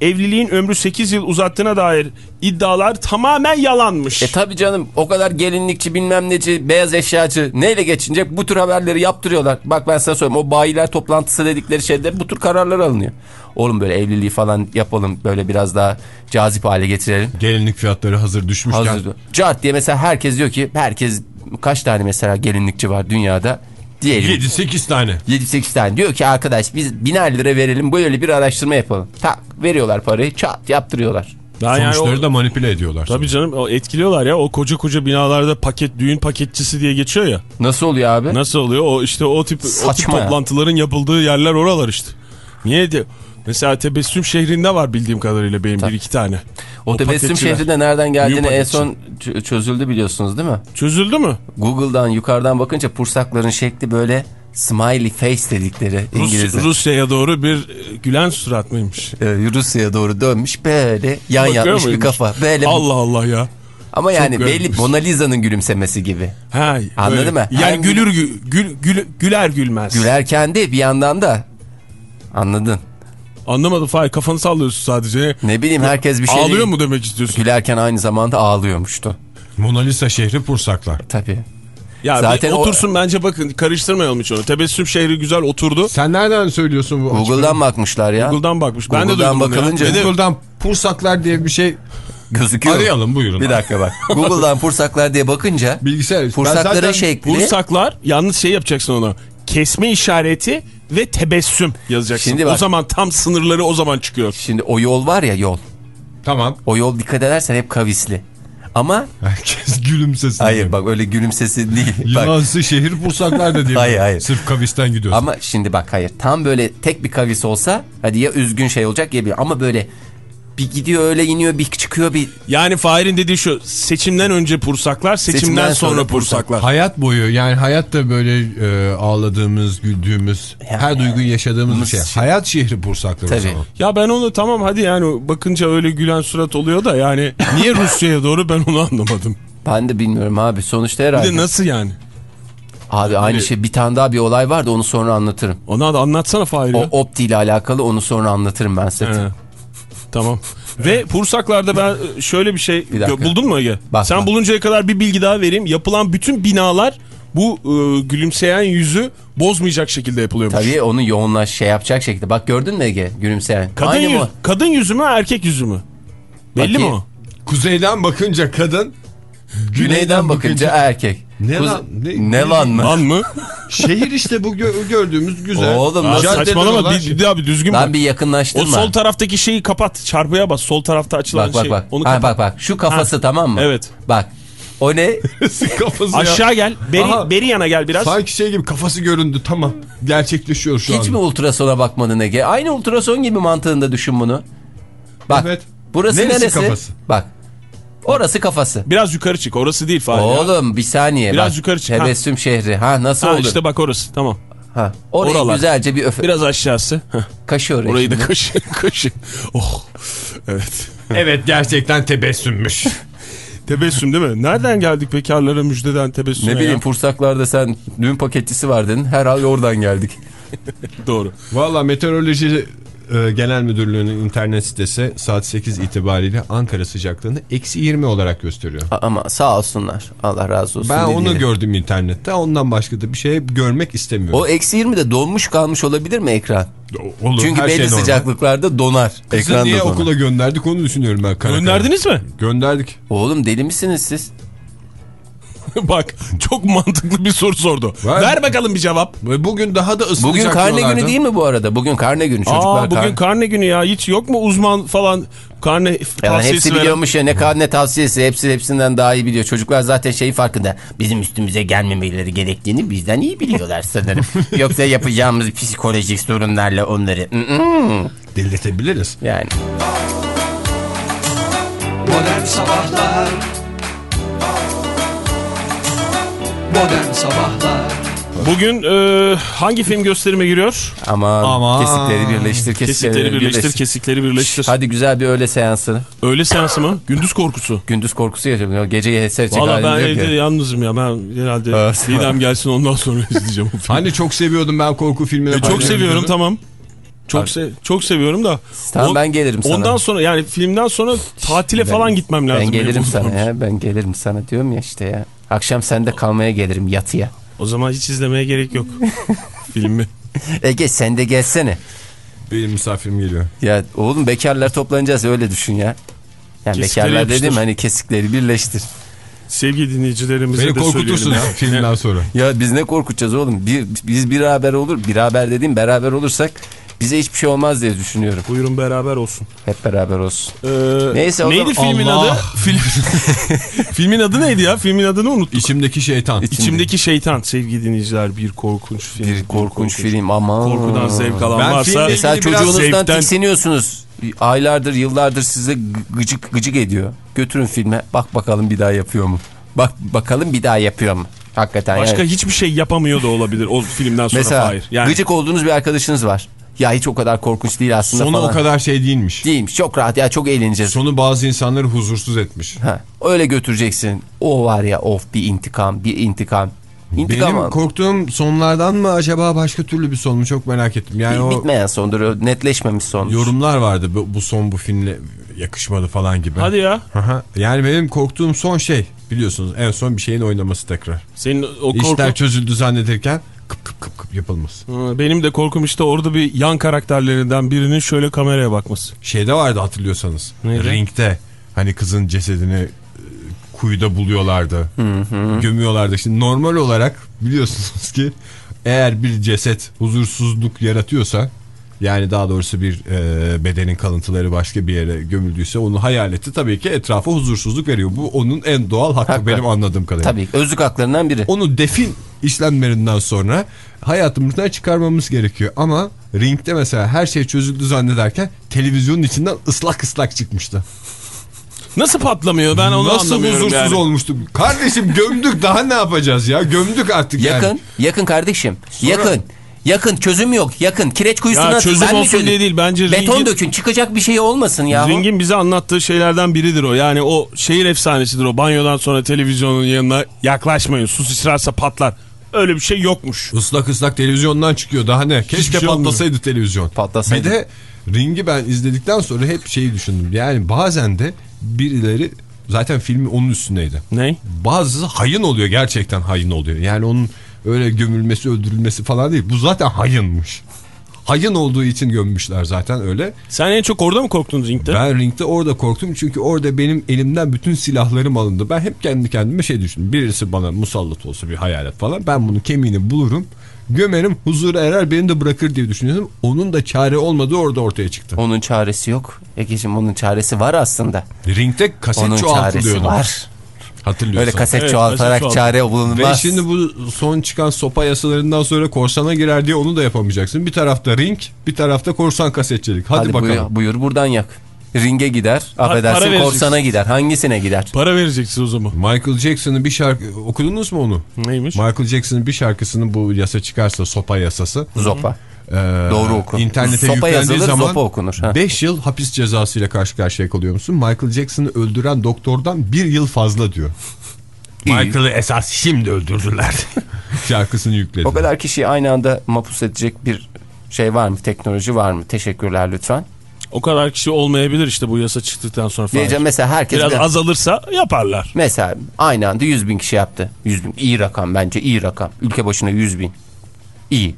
S2: evliliğin ömrü 8 yıl uzattığına dair iddialar tamamen yalanmış.
S3: E tabi canım o kadar gelinlikçi bilmem neci beyaz eşyacı neyle geçinecek bu tür haberleri yaptırıyorlar. Bak ben sana söyleyeyim o bayiler toplantısı dedikleri şeyde bu tür kararlar alınıyor. Oğlum böyle evliliği falan yapalım böyle biraz daha cazip hale getirelim.
S4: Gelinlik fiyatları hazır düşmüşken.
S3: Hazır. Cart diye mesela herkes diyor ki herkes kaç tane mesela gelinlikçi var dünyada? Diyelim
S4: 7-8 tane.
S3: 7-8 tane diyor ki arkadaş biz biner lira verelim böyle bir araştırma yapalım. Tak veriyorlar parayı çat yaptırıyorlar.
S2: Daha yani
S4: Sonuçları
S2: o-
S4: da manipüle ediyorlar.
S2: Tabii canım o etkiliyorlar ya. O koca koca binalarda paket düğün paketçisi diye geçiyor ya.
S3: Nasıl oluyor abi?
S2: Nasıl oluyor? O işte o tip o tip
S3: Saçma ya.
S2: toplantıların yapıldığı yerler oralar işte. Niye de Mesela Tebessüm şehrinde var bildiğim kadarıyla benim bir iki tane.
S3: O tebessüm
S2: paketçiler.
S3: şehri de nereden geldiğini en son çözüldü biliyorsunuz değil mi?
S2: Çözüldü mü?
S3: Google'dan yukarıdan bakınca pursakların şekli böyle smiley face dedikleri
S2: Rus,
S3: İngilizce.
S2: Rusya'ya doğru bir e, gülen surat mıymış?
S3: Ee, Rusya'ya doğru dönmüş böyle yan
S2: Bakıyor
S3: yatmış bir
S2: muymuş?
S3: kafa. Böyle
S2: Allah Allah ya.
S3: ama yani
S2: Çok
S3: belli. Mona Lisa'nın gülümsemesi gibi.
S2: Ha,
S3: Anladın
S2: böyle.
S3: mı?
S2: Yani gülür gül, gül, gül- güler gülmez.
S3: Gülerken de bir yandan da anladın.
S2: Anlamadım Fahir kafanı sallıyorsun sadece.
S3: Ne bileyim herkes bir şey
S2: Ağlıyor mu demek istiyorsun?
S3: Gülerken aynı zamanda ağlıyormuştu.
S4: Mona Lisa şehri Pursaklar.
S3: Tabii.
S2: Ya
S3: Zaten
S2: bir
S3: o-
S2: otursun bence bakın karıştırmayalım hiç onu. Tebessüm şehri güzel oturdu.
S4: Sen nereden söylüyorsun bu?
S3: Google'dan bakmışlar ya.
S2: Google'dan bakmış. Ben de
S3: Google'dan
S2: duydum ya.
S3: bakılınca-
S2: de-
S4: Google'dan Pursaklar diye bir şey
S3: Gözüküyor.
S4: arayalım buyurun.
S3: Bir dakika bak. Google'dan pursaklar diye bakınca
S4: Bilgisayar.
S3: Pursakların şekli.
S2: Bursaklar yalnız şey yapacaksın ona. Kesme işareti ve tebessüm yazacaksın.
S3: Şimdi
S2: o
S3: bak-
S2: zaman tam sınırları o zaman çıkıyor.
S3: Şimdi o yol var ya yol.
S4: Tamam.
S3: O yol dikkat edersen hep kavisli. Ama
S4: Herkes gülümsesin.
S3: hayır bak öyle gülümsesi değil.
S4: Yunansı şehir Pursaklar da diyor.
S3: Hayır, hayır.
S4: Sırf kavisten gidiyorsun.
S3: Ama şimdi bak hayır tam böyle tek bir kavis olsa hadi ya üzgün şey olacak ya bir ama böyle bir gidiyor öyle iniyor bir çıkıyor bir
S2: Yani Fahir'in dediği şu seçimden önce pursaklar seçimden,
S3: Seçimden
S2: sonra,
S3: sonra
S2: pursaklar.
S4: Hayat boyu yani hayatta böyle e, ağladığımız, güldüğümüz, her duyguyu yaşadığımız bir şey.
S3: şey-
S4: Hayat şehri Pursaklar o
S3: Tabii.
S4: zaman.
S2: Ya ben onu tamam hadi yani bakınca öyle gülen surat oluyor da yani niye Rusya'ya doğru ben onu anlamadım.
S3: ben de bilmiyorum abi sonuçta
S2: Bir
S3: herhalde.
S2: de nasıl yani?
S3: Abi aynı şey bir tane daha bir olay var da onu sonra anlatırım.
S2: Ona da anlatsana Fahir
S3: O. Opti ile alakalı onu sonra anlatırım ben size.
S2: Tamam. Ve Pursaklar'da ben şöyle bir şey
S3: Bir dakika.
S2: buldun mu Ege?
S3: Bak,
S2: Sen
S3: bak.
S2: buluncaya kadar bir bilgi daha vereyim. Yapılan bütün binalar bu e, gülümseyen yüzü bozmayacak şekilde yapılıyormuş.
S3: Tabii onu yoğunlaş şey yapacak şekilde. Bak gördün mü Ege gülümseyen?
S2: Kadın,
S3: Aynı
S2: yüz,
S3: bu.
S2: kadın yüzü mü erkek yüzü mü? Belli
S3: Bakayım.
S2: mi o?
S4: Kuzeyden bakınca kadın,
S3: Güneyden bakınca erkek.
S4: Ne
S3: Kuz-
S4: lan? Ne-
S3: Ne lan mı?
S2: Lan mı?
S4: şehir işte bu gö- gördüğümüz güzel.
S3: Oğlum
S2: Aa, saçmalama bir, bir daha bir düzgün
S3: Lan
S2: bak.
S3: bir
S2: O
S3: yakınlaştırma.
S2: sol taraftaki şeyi kapat. Çarpıya bas. Sol tarafta açılan
S3: Bak bak
S2: şey.
S3: bak.
S2: Onu
S3: ha,
S2: kapat.
S3: bak bak şu kafası tamam mı?
S2: Evet.
S3: Bak. O ne?
S4: kafası ya.
S2: Aşağı gel. Beri,
S4: Aha.
S2: beri yana gel biraz.
S4: Sanki şey gibi kafası göründü tamam. Gerçekleşiyor şu
S3: Hiç
S4: anda.
S3: mi ultrasona bakmadın Ege? Aynı ultrason gibi mantığında düşün bunu. Bak.
S4: Evet.
S3: Burası
S4: Neresi
S3: neresi?
S4: kafası?
S3: Bak. Orası kafası.
S2: Biraz yukarı çık. Orası değil Fahri. ya.
S3: Oğlum bir saniye.
S2: Biraz
S3: bak.
S2: yukarı çık, ha.
S3: Tebessüm şehri. Ha nasıl
S2: Ha,
S3: olur?
S2: işte bak orası. Tamam.
S3: Ha. Orayı
S2: Oralar.
S3: güzelce bir öfe.
S2: Biraz aşağısı.
S3: Kaşı orayı.
S2: Orayı da
S3: şimdi.
S2: kaşı. kaşı. Oh. Evet.
S4: Evet gerçekten tebessümmüş.
S2: Tebessüm değil mi? Nereden geldik bekarlara müjdeden tebessüme
S3: Ne bileyim
S2: ya?
S3: Pursaklar'da sen düğün paketçisi var dedin. Herhalde oradan geldik.
S2: Doğru.
S4: Valla Meteoroloji e, Genel Müdürlüğü'nün internet sitesi saat 8 itibariyle Ankara sıcaklığını eksi 20 olarak gösteriyor.
S3: Ama sağ olsunlar. Allah razı olsun.
S4: Ben onu
S3: dediğini.
S4: gördüm internette. Ondan başka da bir şey görmek istemiyorum.
S3: O eksi 20'de donmuş kalmış olabilir mi ekran?
S4: Olur,
S3: Çünkü
S4: her
S3: belli
S4: şey normal.
S3: sıcaklıklarda donar.
S4: Kızı
S3: Ekran
S4: niye
S3: da donar.
S4: okula gönderdik onu düşünüyorum ben. kara kara.
S2: Gönderdiniz mi?
S4: Gönderdik.
S3: Oğlum deli misiniz siz?
S2: Bak çok mantıklı bir soru sordu.
S4: Ver-
S2: Ver bakalım bir cevap.
S4: Bugün daha da ısınacak
S3: Bugün karne
S4: diyorlardı.
S3: günü değil mi bu arada? Bugün karne günü çocuklar.
S2: Aa, bugün
S3: karne.
S2: karne günü ya. Hiç yok mu uzman falan karne
S3: Yani
S2: tavsiyesi
S3: hepsi
S2: veren?
S3: biliyormuş ya ne karne tavsiyesi hepsi hepsinden daha iyi biliyor. Çocuklar zaten şey farkında. Bizim üstümüze gelmemeleri gerektiğini bizden iyi biliyorlar sanırım. Yoksa yapacağımız psikolojik sorunlarla onları.
S4: Delirtebiliriz.
S3: yani.
S6: Modern Sabahlar Modern Sabahlar
S2: Bugün e, hangi film gösterime giriyor?
S3: Ama
S4: Aman.
S3: kesikleri birleştir, kesikleri,
S2: Kesikleri birleştir,
S3: birleştir.
S2: kesikleri birleştir.
S3: Hadi güzel bir öğle seansı.
S2: Öğle seansı mı? Gündüz korkusu.
S3: Gündüz korkusu yaşıyorum. Gece eser çık
S2: Valla ben evde
S3: ya.
S2: yalnızım ya. Ben herhalde
S3: Evet.
S2: Didem gelsin ondan sonra izleyeceğim o filmi.
S4: Hani çok seviyordum ben korku filmini.
S2: E, çok seviyorum tamam. Çok se çok seviyorum da.
S3: Tamam
S2: O-
S3: ben gelirim sana.
S2: Ondan sonra yani filmden sonra tatile
S3: Ben-
S2: falan gitmem lazım.
S3: Ben gelirim sana ya. Ben gelirim sana diyorum ya işte ya. Akşam sende kalmaya gelirim yatıya.
S2: O zaman hiç izlemeye gerek yok filmi.
S3: Ege sen de gelsene.
S4: Benim misafirim geliyor.
S3: Ya oğlum bekarlar toplanacağız öyle düşün ya. Yani
S2: Kesikleri
S3: bekarlar
S2: yapıştır.
S3: dedim hani kesikleri birleştir.
S2: Sevgili dinleyicilerimize
S4: Beni
S2: de
S4: korkutursun
S2: söyleyelim.
S4: filmden sonra.
S3: Ya biz ne korkutacağız oğlum? Bir, biz bir haber olur, bir haber dediğim beraber olursak bize hiçbir şey olmaz diye düşünüyorum.
S2: Buyurun beraber olsun.
S3: Hep beraber olsun.
S2: Ee,
S3: Neyse, o
S2: Neydi
S3: zaman-
S2: filmin
S4: Allah.
S2: adı? Film... filmin adı neydi ya? Filmin adını unuttum.
S4: İçimdeki şeytan.
S2: İçimdeki şeytan sevgili dinleyiciler bir korkunç film.
S3: Bir korkunç film ama.
S2: Korkudan zevk alan
S4: Ben
S2: varsa
S4: filmle
S3: Mesela çocuğunuzdan
S2: zevkten-
S3: tiksiniyorsunuz. Aylardır, yıllardır size gı- gıcık gıcık ediyor. Götürün filme. Bak bakalım bir daha yapıyor mu? Bak bakalım bir daha yapıyor mu? Hakikaten
S2: başka
S3: yani.
S2: hiçbir şey yapamıyor da olabilir o filmden sonra
S3: Mesela
S2: hayır. Yani
S3: gıcık olduğunuz bir arkadaşınız var. Ya hiç o kadar korkunç değil aslında
S4: Sonu
S3: falan.
S4: o kadar şey değilmiş.
S3: Değilmiş. Çok rahat ya çok eğleneceğiz.
S4: Sonu bazı insanları huzursuz etmiş.
S3: Ha, öyle götüreceksin. O var ya of bir intikam bir intikam. İntikam
S4: Benim
S3: al.
S4: korktuğum sonlardan mı acaba başka türlü bir son mu çok merak ettim. Yani
S3: Bir-
S4: o
S3: bitmeyen sondur o netleşmemiş son.
S4: yorumlar vardı bu, bu son bu filmle yakışmadı falan gibi.
S2: hadi ya.
S4: Yani benim korktuğum son şey biliyorsunuz en son bir şeyin oynaması tekrar.
S2: Senin o korku...
S4: İşler çözüldü zannederken kıp kıp kıp kıp yapılması.
S2: Ha, Benim de korkum işte orada bir yan karakterlerinden birinin şöyle kameraya bakması.
S4: Şeyde vardı hatırlıyorsanız.
S2: Neydi?
S4: Ring'de hani kızın cesedini e, kuyuda buluyorlardı. Gömüyorlardı. Şimdi normal olarak biliyorsunuz ki eğer bir ceset huzursuzluk yaratıyorsa yani daha doğrusu bir e, bedenin kalıntıları başka bir yere gömüldüyse onun hayaleti tabii ki etrafa huzursuzluk veriyor. Bu onun en doğal hakkı,
S3: Hakkı.
S4: benim anladığım kadarıyla.
S3: Tabii özlük haklarından biri.
S4: Onu defin işlemlerinden sonra hayatımızdan çıkarmamız gerekiyor. Ama ringde mesela her şey çözüldü zannederken televizyonun içinden ıslak ıslak çıkmıştı.
S2: Nasıl patlamıyor ben onu
S4: Nasıl
S2: anlamıyorum
S4: huzursuz
S2: yani.
S4: olmuştu? Kardeşim gömdük daha ne yapacağız ya? Gömdük artık
S3: Yakın,
S4: yani.
S3: yakın kardeşim. Yakın. Yakın çözüm yok. Yakın. Kireç kuyusuna
S2: Ya çözüm
S3: Ben
S2: olsun diye değil, bence
S3: Beton
S2: ringin-
S3: dökün. Çıkacak bir şey olmasın ya.
S2: Ring'in bize anlattığı şeylerden biridir o. Yani o şehir efsanesidir o. Banyodan sonra televizyonun yanına yaklaşmayın. Su sıçrarsa patlar. Öyle bir şey yokmuş.
S4: Islak ıslak televizyondan çıkıyor daha ne? Keşke
S2: şey olmuyor.
S4: patlasaydı televizyon.
S3: Patlasaydı.
S4: Bir de ringi ben izledikten sonra hep şeyi düşündüm. Yani bazen de birileri zaten filmi onun üstündeydi.
S2: Ne?
S4: Bazısı hayın oluyor gerçekten hayın oluyor. Yani onun öyle gömülmesi öldürülmesi falan değil. Bu zaten hayınmış. Hayın olduğu için gömmüşler zaten öyle.
S2: Sen en çok orada mı korktun ringde?
S4: Ben ringde orada korktum çünkü orada benim elimden bütün silahlarım alındı. Ben hep kendi kendime şey düşündüm. Birisi bana musallat olsa bir hayalet falan. Ben bunun kemiğini bulurum. Gömerim huzura erer beni de bırakır diye düşünüyordum. Onun da çare olmadığı orada ortaya çıktı.
S3: Onun çaresi yok. Egeciğim onun çaresi var aslında.
S4: Ringde kaset
S3: Onun çaresi
S4: çoğaltılıyordu.
S3: var.
S4: Hatırlıyorsan.
S3: Öyle kaset
S2: Evet,
S3: çoğaltarak
S2: kaset
S3: çare
S4: Ve
S3: bulunmaz.
S4: şimdi bu son çıkan sopa yasalarından sonra korsana girer diye onu da yapamayacaksın. Bir tarafta ring, bir tarafta korsan kasetçilik. Hadi,
S3: Hadi
S4: bakalım.
S3: buyur, buyur buradan yak. Ringe gider, affedersin korsana gider. Hangisine gider?
S2: Para vereceksin o zaman.
S4: Michael Jackson'ın bir şarkı okudunuz mu onu?
S2: Neymiş?
S4: Michael Jackson'ın bir şarkısının bu yasa çıkarsa sopa yasası.
S3: Zopa.
S4: E,
S3: Doğru oku.
S4: İnternete
S3: Sopa
S4: yüklendiği
S3: yazılır,
S4: zaman
S3: zopa okunur, ha.
S4: 5 yıl hapis cezasıyla karşı karşıya kalıyor musun? Michael Jackson'ı öldüren doktordan 1 yıl fazla diyor. Michael'ı esas şimdi öldürdüler. Şarkısını yükledi.
S3: O kadar kişiyi aynı anda mapus edecek bir şey var mı? Teknoloji var mı? Teşekkürler lütfen.
S2: O kadar kişi olmayabilir işte bu yasa çıktıktan sonra falan.
S3: Diyeceğim mesela herkes...
S2: Biraz
S3: bir-
S2: azalırsa yaparlar.
S3: Mesela aynı anda 100 bin kişi yaptı. 100 bin. İyi rakam bence iyi rakam. Ülke başına 100 bin. İyi.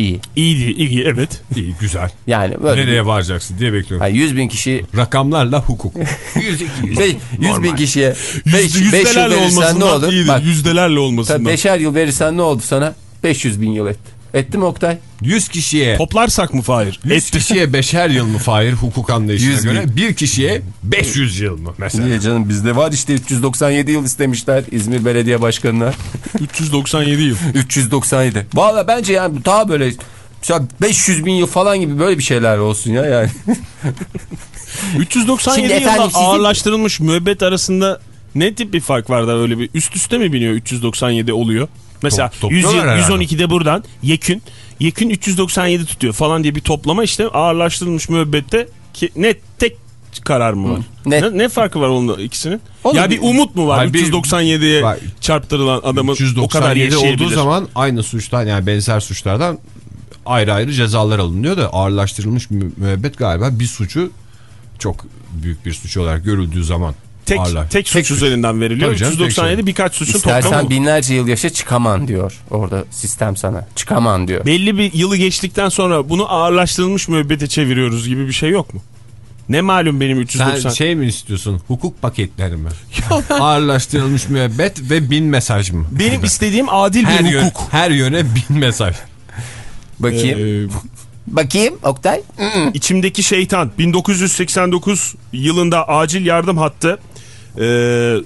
S3: İyi.
S2: İyi değil, iyi evet.
S4: İyi güzel.
S3: Yani böyle
S4: Nereye
S3: bir,
S4: varacaksın diye bekliyorum.
S3: Hayır, 100 bin kişi
S4: Rakamlarla hukuk. 100 200.
S3: Be- 100 bin kişiye 5
S2: Yüzde,
S3: yıl verirsen ne olur?
S2: iyidir.
S3: Bak,
S2: Yüzdelerle olmasından.
S3: tabii beşer yıl verirsen ne oldu sana? 500 bin yıl etti. Etti mi Oktay?
S4: 100 kişiye
S2: Toplarsak mı Fahir?
S4: 100
S2: Etti.
S4: kişiye beşer yıl mı Fahir hukuk anlayışına
S3: 100 bin.
S4: göre? Bir kişiye 500 yıl mı mesela?
S3: Niye canım bizde var işte 397 yıl istemişler İzmir Belediye Başkanı'na.
S2: 397 yıl.
S3: 397. Valla bence yani daha böyle mesela 500 bin yıl falan gibi böyle bir şeyler olsun ya yani.
S2: 397
S3: Şimdi
S2: yılda
S3: sizin-
S2: ağırlaştırılmış müebbet arasında ne tip bir fark var da öyle bir üst üste mi biniyor 397 oluyor? Mesela
S4: Top- topluyorlar
S2: 100,
S4: herhalde.
S2: 112'de buradan yekün yekün 397 tutuyor falan diye bir toplama işte ağırlaştırılmış müebbette ki ne tek karar mı var?
S3: Ne?
S2: Ne, ne farkı var onun ikisinin?
S3: Oğlum
S2: ya bir umut mu var?
S4: Hayır, bir-
S2: 397'ye
S4: Bak,
S2: çarptırılan adamın o kadar
S4: 397
S2: yaşayabilir.
S4: olduğu zaman aynı suçtan yani benzer suçlardan ayrı ayrı cezalar alınıyor da ağırlaştırılmış mü- müebbet galiba bir suçu çok büyük bir suç olarak görüldüğü zaman
S2: tek,
S4: ağırlar.
S2: tek suç üzerinden veriliyor.
S4: Canım, tek
S2: 397
S4: şey.
S2: birkaç suçun
S3: İstersen
S2: toplamı.
S3: binlerce yıl yaşa çıkaman diyor orada sistem sana. Çıkaman diyor.
S2: belli bir yılı geçtikten sonra bunu ağırlaştırılmış müebbete çeviriyoruz gibi bir şey yok mu? Ne malum benim 390.
S4: Sen şey mi istiyorsun? Hukuk paketleri mi? Ağırlaştırılmış müebbet ve bin mesaj mı?
S2: Benim istediğim adil
S4: her,
S2: bir
S4: yön,
S2: hukuk.
S4: her yöne bin mesaj.
S3: Bakayım.
S2: Ee,
S3: Bakayım Oktay.
S2: içimdeki şeytan 1989 yılında acil yardım hattı ee,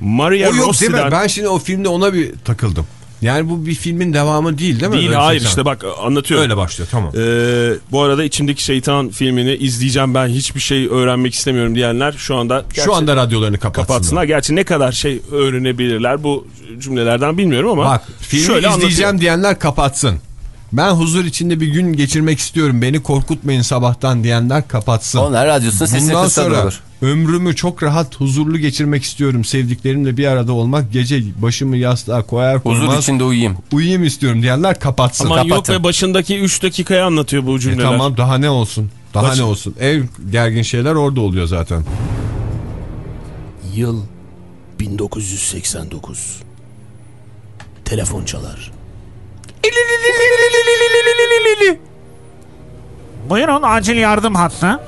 S2: Maria
S4: O yok değil mi?
S2: Rossi'den
S4: Ben şimdi o filmde ona bir takıldım. Yani bu bir filmin devamı değil değil mi?
S2: değil
S4: Öyle
S2: hayır
S4: şey
S2: işte bak anlatıyorum.
S4: Öyle başlıyor tamam.
S2: Ee, bu arada içimdeki şeytan filmini izleyeceğim ben hiçbir şey öğrenmek istemiyorum diyenler şu anda
S4: Şu anda radyolarını kapatsınlar.
S2: kapatsınlar. Gerçi ne kadar şey öğrenebilirler bu cümlelerden bilmiyorum ama
S4: Bak filmi
S2: şöyle
S4: izleyeceğim diyenler kapatsın. Ben huzur içinde bir gün geçirmek istiyorum. Beni korkutmayın sabahtan diyenler kapatsın.
S3: Onlar radyosunun sesi
S4: Bundan sonra
S3: olur.
S4: ömrümü çok rahat huzurlu geçirmek istiyorum. Sevdiklerimle bir arada olmak. Gece başımı yastığa koyar koymaz.
S3: Huzur içinde uyuyayım.
S4: Uyuyayım istiyorum diyenler kapatsın.
S2: Aman yok
S3: kapatın.
S2: ve başındaki 3 dakikayı anlatıyor bu
S4: E
S2: cümleler.
S4: tamam daha ne olsun? Daha
S2: Baş-
S4: ne olsun? En gergin şeyler orada oluyor zaten.
S3: Yıl
S1: 1989. Telefon çalar.
S7: Buyurun acil yardım hattı.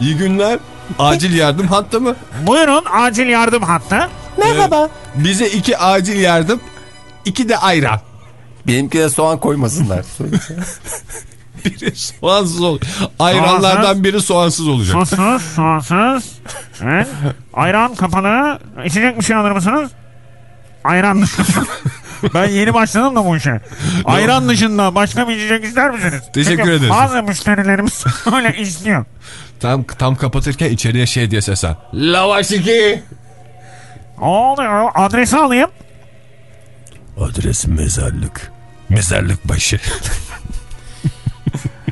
S4: İyi günler. Acil yardım hattı mı?
S7: Buyurun acil yardım hattı.
S3: Merhaba.
S4: Bize iki acil yardım, iki de ayran.
S3: Benimki de soğan koymasınlar.
S4: Biri soğansız ol. Ayranlardan biri soğansız olacak.
S7: Sossuz, soğansız. Evet. Ayran kapalı. İçecek bir şey alır mısınız? Ayran. ben yeni başladım da bu işe. Ayran dışında başka bir içecek ister misiniz?
S4: Teşekkür
S7: Çünkü
S4: ederiz.
S7: Bazı müşterilerimiz öyle istiyor.
S4: Tam tam kapatırken içeriye şey diye seslen. Lavaş 2.
S7: Oluyor. Adresi alayım.
S5: Adres mezarlık. Mezarlık başı.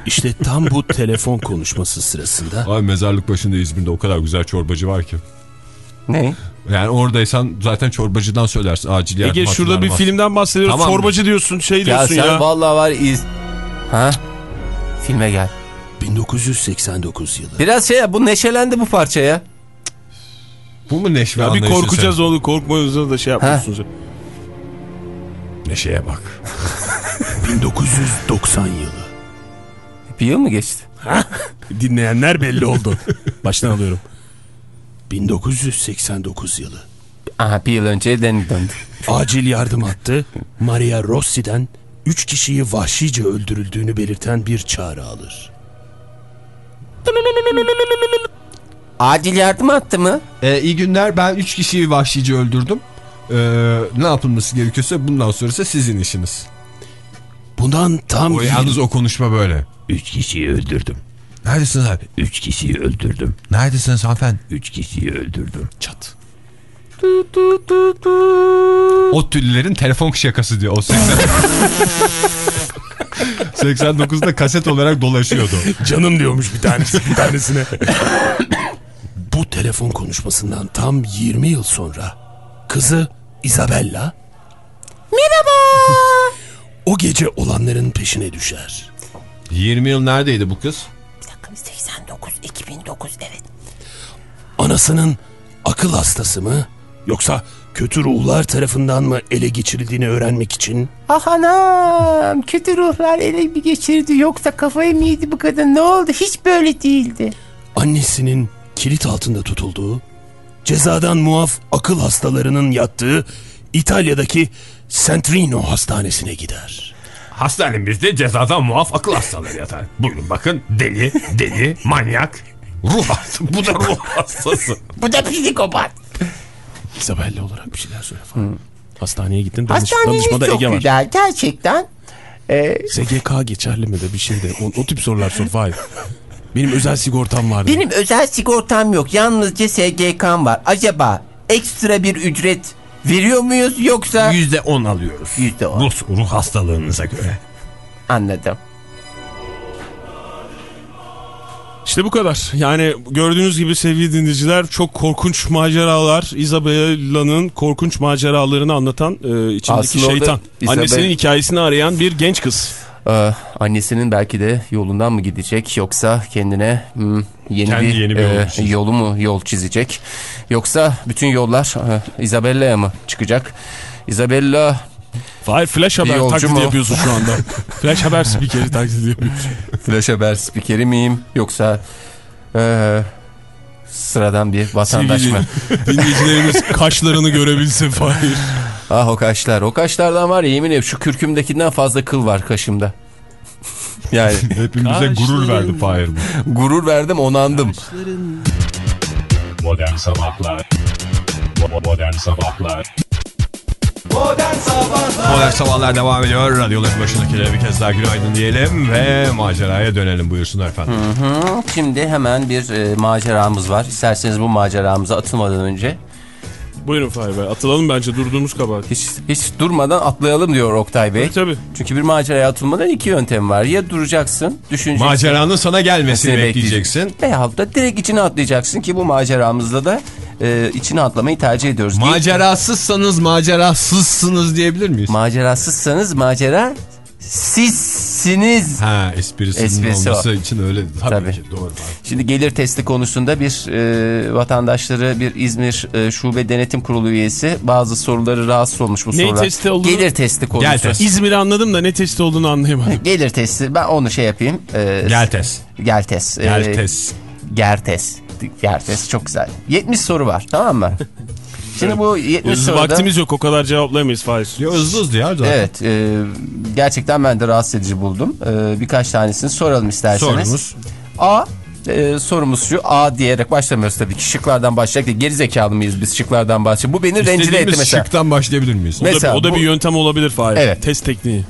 S1: İşte tam bu telefon konuşması sırasında
S4: Ay mezarlık başında İzmir'de o kadar güzel çorbacı var ki.
S3: Ne?
S4: Yani oradaysan zaten çorbacıdan söylersin acil yardım
S2: Ege şurada bir filmden bahsediyoruz.
S4: Tamam.
S2: Çorbacı diyorsun şey
S3: Ya
S2: diyorsun
S3: sen
S2: ya.
S3: vallahi var iz... Ha? Filme gel.
S1: 1989 yılı.
S3: Biraz şey ya bu neşelendi bu parça ya.
S4: Bu mu neşve
S2: Ya bir korkacağız
S4: senin?
S2: onu da şey yapmıyorsunuz.
S4: Neşeye bak.
S1: 1990 yılı.
S3: Bir yıl mı geçti?
S1: Dinleyenler belli oldu. Baştan alıyorum. 1989 yılı.
S3: Aha bir yıl önce döndü.
S1: Acil yardım hattı Maria Rossi'den 3 kişiyi vahşice öldürüldüğünü belirten bir çağrı alır.
S3: Acil yardım attı mı?
S4: Ee, iyi günler ben 3 kişiyi vahşice öldürdüm. Ee, ne yapılması gerekiyorsa bundan sonrası sizin işiniz.
S1: Bundan tam
S4: O yalnız o konuşma böyle.
S5: 3 kişiyi öldürdüm.
S4: Neredesiniz abi?
S5: 3 kişiyi öldürdüm.
S4: Neredesiniz hanımefendi?
S5: 3 kişiyi öldürdüm.
S1: çat.
S4: O tüllülerin telefon şakası diyor. O 80... 89'da kaset olarak dolaşıyordu.
S1: Canım diyormuş bir tanesi bir tanesine. Bu telefon konuşmasından tam 20 yıl sonra kızı Isabella Merhaba. O gece olanların peşine düşer.
S4: 20 yıl neredeydi bu kız?
S3: 89, 2009 evet.
S1: Anasının akıl hastası mı yoksa kötü ruhlar tarafından mı ele geçirildiğini öğrenmek için
S3: Ah anam kötü ruhlar ele bir geçirdi yoksa kafayı mı yedi bu kadın ne oldu hiç böyle değildi.
S1: annesinin kilit altında tutulduğu, cezadan muaf akıl hastalarının yattığı İtalya'daki Centrino hastanesine gider.
S5: Hastanemizde cezadan muaf akıl hastaları yatar. Buyurun bakın deli, deli, manyak, ruh hastası. Bu da ruh hastası.
S3: Bu da psikopat.
S1: Isabella olarak bir şeyler söyle falan. Hastaneye gittin danış, danışmada
S3: çok
S1: Ege var.
S3: güzel gerçekten. Ee,
S1: SGK geçerli mi de bir şey de o, o tip sorular sor. Benim özel sigortam vardı.
S3: benim özel sigortam yok yalnızca SGK'm var. Acaba ekstra bir ücret veriyor muyuz yoksa...
S5: %10 alıyoruz.
S3: Yüzde on.
S5: Ruh, ruh hastalığınıza göre.
S3: Anladım.
S2: İşte bu kadar. Yani gördüğünüz gibi sevgili dinleyiciler çok korkunç maceralar. Isabella'nın korkunç maceralarını anlatan e, içindeki
S3: Aslında
S2: şeytan.
S3: Isabel-
S2: Annesinin hikayesini arayan bir genç kız.
S3: Ee, annesinin belki de yolundan mı gidecek yoksa kendine hmm, yeni,
S4: Kendi
S3: bir,
S4: yeni bir
S3: e, yolu mu yol çizecek yoksa bütün yollar e, Isabella'ya mı çıkacak? Isabella
S2: Fahir flash haber
S3: yolcu
S2: taklidi
S3: mu?
S2: yapıyorsun şu anda. flash haber spikeri taklidi yapıyorsun.
S3: flash haber spikeri miyim yoksa e, sıradan bir vatandaş mı?
S2: Dinleyicilerimiz kaşlarını görebilsin Fahir.
S3: Ah o kaşlar o kaşlardan var ya yemin ederim şu kürkümdekinden fazla kıl var kaşımda. yani
S4: Hepimize gurur verdi Fahir bu.
S3: gurur verdim onandım.
S7: Modern Sabahlar Modern Sabahlar
S4: Modern Sabahlar devam ediyor. Radyoların başındakilere bir kez daha günaydın diyelim ve maceraya dönelim buyursunlar efendim.
S3: Şimdi hemen bir e, maceramız var. İsterseniz bu maceramıza atılmadan önce
S2: Buyurun Fahir Bey atılalım bence durduğumuz kabahat.
S3: hiç, hiç durmadan atlayalım diyor Oktay Bey.
S2: Tabii tabii.
S3: Çünkü bir maceraya atılmadan iki yöntem var. Ya duracaksın, düşüneceksin.
S4: Maceranın sana gelmesini
S3: Seni
S4: bekleyeceksin.
S3: Veyahut da direkt içine atlayacaksın ki bu maceramızda da e, içine atlamayı tercih ediyoruz.
S4: Macerasızsanız macerasızsınız diyebilir miyiz?
S3: Macerasızsanız macera sizsiniz.
S4: Ha esprisinin
S3: Esprisi
S4: olması için öyle. Tabii,
S3: Tabii.
S4: ki doğru.
S3: Şimdi gelir testi konusunda bir e, vatandaşları bir İzmir e, Şube Denetim Kurulu üyesi bazı soruları rahatsız olmuş bu
S2: Ne
S3: sorular.
S2: testi olduğunu-
S3: Gelir testi konusu.
S4: Gel test.
S2: İzmir'i anladım da ne testi olduğunu anlayamadım.
S3: Gelir testi ben onu şey yapayım. E,
S4: Gel test.
S3: Gel test.
S4: Gel
S3: E,
S4: test.
S3: Gertes. Gertes çok güzel. 70 soru var tamam mı? Şimdi bu 70
S2: Hızlı
S3: soruda...
S2: vaktimiz yok o kadar cevaplayamayız Fahir.
S4: Ya hızlı hızlı ya zaten.
S3: Evet e, gerçekten ben de rahatsız edici buldum. E, birkaç tanesini soralım isterseniz.
S4: Sorumuz.
S3: A e, sorumuz şu A diyerek başlamıyoruz tabii ki şıklardan başlayarak değil. Geri zekalı mıyız biz şıklardan başlayalım. Bu beni rencide etti mesela.
S4: şıktan başlayabilir miyiz?
S2: O da,
S3: Mesela
S2: o da
S3: bu-
S2: bir yöntem olabilir Fahir.
S3: Evet.
S2: Test tekniği.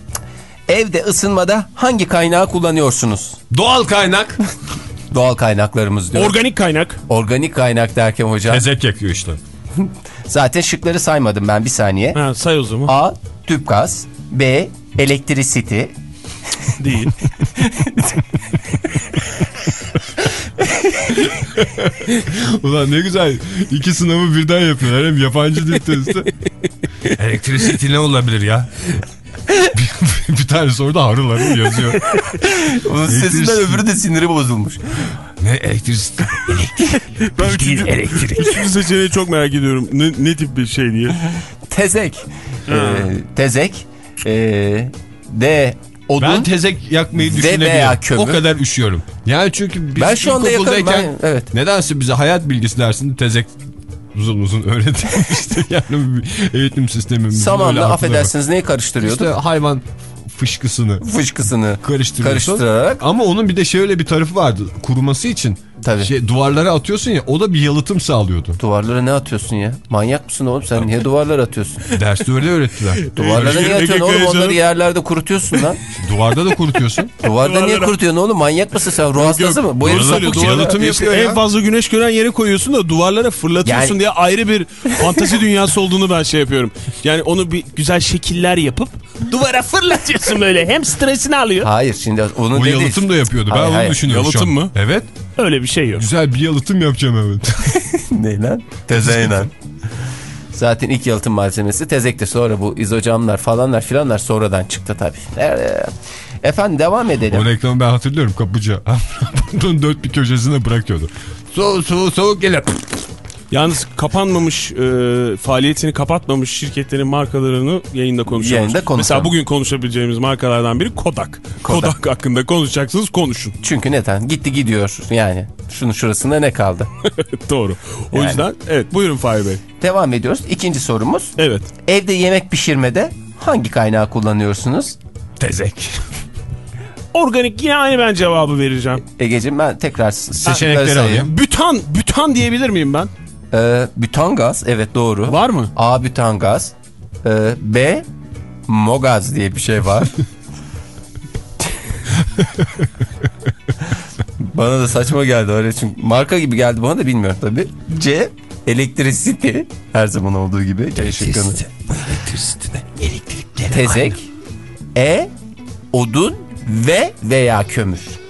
S3: Evde ısınmada hangi kaynağı kullanıyorsunuz?
S4: Doğal kaynak.
S3: Doğal kaynaklarımız diyor.
S2: Organik kaynak.
S3: Organik kaynak derken hocam.
S4: Tezek yakıyor işte.
S3: Zaten şıkları saymadım ben bir saniye.
S2: Ha, say o zaman.
S3: A. Tüp gaz. B. Elektricity.
S2: Değil.
S4: Ulan ne güzel. İki sınavı birden yapıyorlar. Hem yabancı dil testi. Elektrisiti ne olabilir ya? bir, bir tane soruda harıl harıl yazıyor.
S3: Onun sesinden öbürü de siniri bozulmuş.
S4: Ne elektrisiti?
S2: Ben üçüncü, üçüncü seçeneği çok merak ediyorum. Ne, ne tip bir şey diye.
S3: Tezek. Ee, tezek. Ee, D. Odun.
S4: Ben tezek yakmayı düşünebilirim. O kadar üşüyorum. Yani çünkü biz
S3: Ben şu anda yakarım, ben- evet.
S4: nedense bize hayat bilgisi dersinde tezek uzun uzun öğretilmişti. yani eğitim sistemimiz.
S3: Samanla affedersiniz neyi karıştırıyordu?
S4: İşte hayvan fışkısını
S3: Fışkısını
S4: karıştırıyorsun.
S3: karıştırarak.
S4: Ama onun bir de şöyle bir tarafı vardı. Kuruması için
S3: Tabii.
S4: şey, duvarlara atıyorsun ya o da bir yalıtım sağlıyordu.
S3: Duvarlara ne atıyorsun ya? Manyak mısın oğlum sen niye duvarlara atıyorsun?
S4: Derste öyle öğrettiler.
S3: Duvarlara niye atıyorsun oğlum onları yerlerde kurutuyorsun lan.
S4: Duvarda da kurutuyorsun.
S3: Duvarda niye kurutuyorsun oğlum manyak mısın sen? Ruh hastası mı? Bu herif sapık çıktı.
S4: Yalıtım yapıyor
S2: en
S4: ya.
S2: fazla güneş gören yere koyuyorsun da duvarlara fırlatıyorsun
S3: Yani-
S2: diye ayrı bir fantezi dünyası olduğunu ben şey yapıyorum. Yani onu bir güzel şekiller yapıp duvara fırlatıyorsun böyle. Hem stresini alıyor.
S3: Hayır şimdi onu
S4: O
S3: dedi.
S4: yalıtım da yapıyordu. Ben
S3: Hayır,
S4: onu
S3: hayır.
S4: düşünüyorum şu
S2: Yalıtım mı?
S4: Evet.
S2: Öyle bir şey yok.
S4: Güzel bir yalıtım yapacağım evet.
S3: ne lan? Tezeyle. Zaten ilk yalıtım malzemesi tezekti. Sonra bu izocamlar falanlar filanlar sonradan çıktı tabii. Efendim devam edelim.
S4: o reklamı ben hatırlıyorum kapıcı. Bunun dört bir köşesine bırakıyordu. Soğuk soğuk soğuk gelir.
S2: Yalnız kapanmamış, e, faaliyetini kapatmamış şirketlerin markalarını yayında konuşalım.
S3: Yayında konuşalım.
S2: Mesela bugün konuşabileceğimiz markalardan biri Kodak. Kodak, hakkında konuşacaksınız konuşun.
S3: Çünkü neden? Gitti gidiyor yani. Şunun şurasında ne kaldı?
S2: Doğru. O
S3: Yani.
S2: yüzden evet buyurun Fahir Bey.
S3: Devam ediyoruz. İkinci sorumuz.
S2: Evet.
S3: Evde yemek pişirmede hangi kaynağı kullanıyorsunuz?
S4: Tezek.
S2: Organik yine aynı ben cevabı vereceğim.
S3: Egeciğim ben tekrar
S4: Seçenekleri alayım.
S2: Bütan, bütan diyebilir miyim ben?
S3: Ee, bütangaz evet doğru.
S2: Var mı?
S3: A bütangaz. Ee, B mogaz diye bir şey var. bana da saçma geldi öyle çünkü marka gibi geldi bana da bilmiyorum tabi. C elektricity her zaman olduğu gibi. C şıkkını. Tezek. E odun ve veya kömür.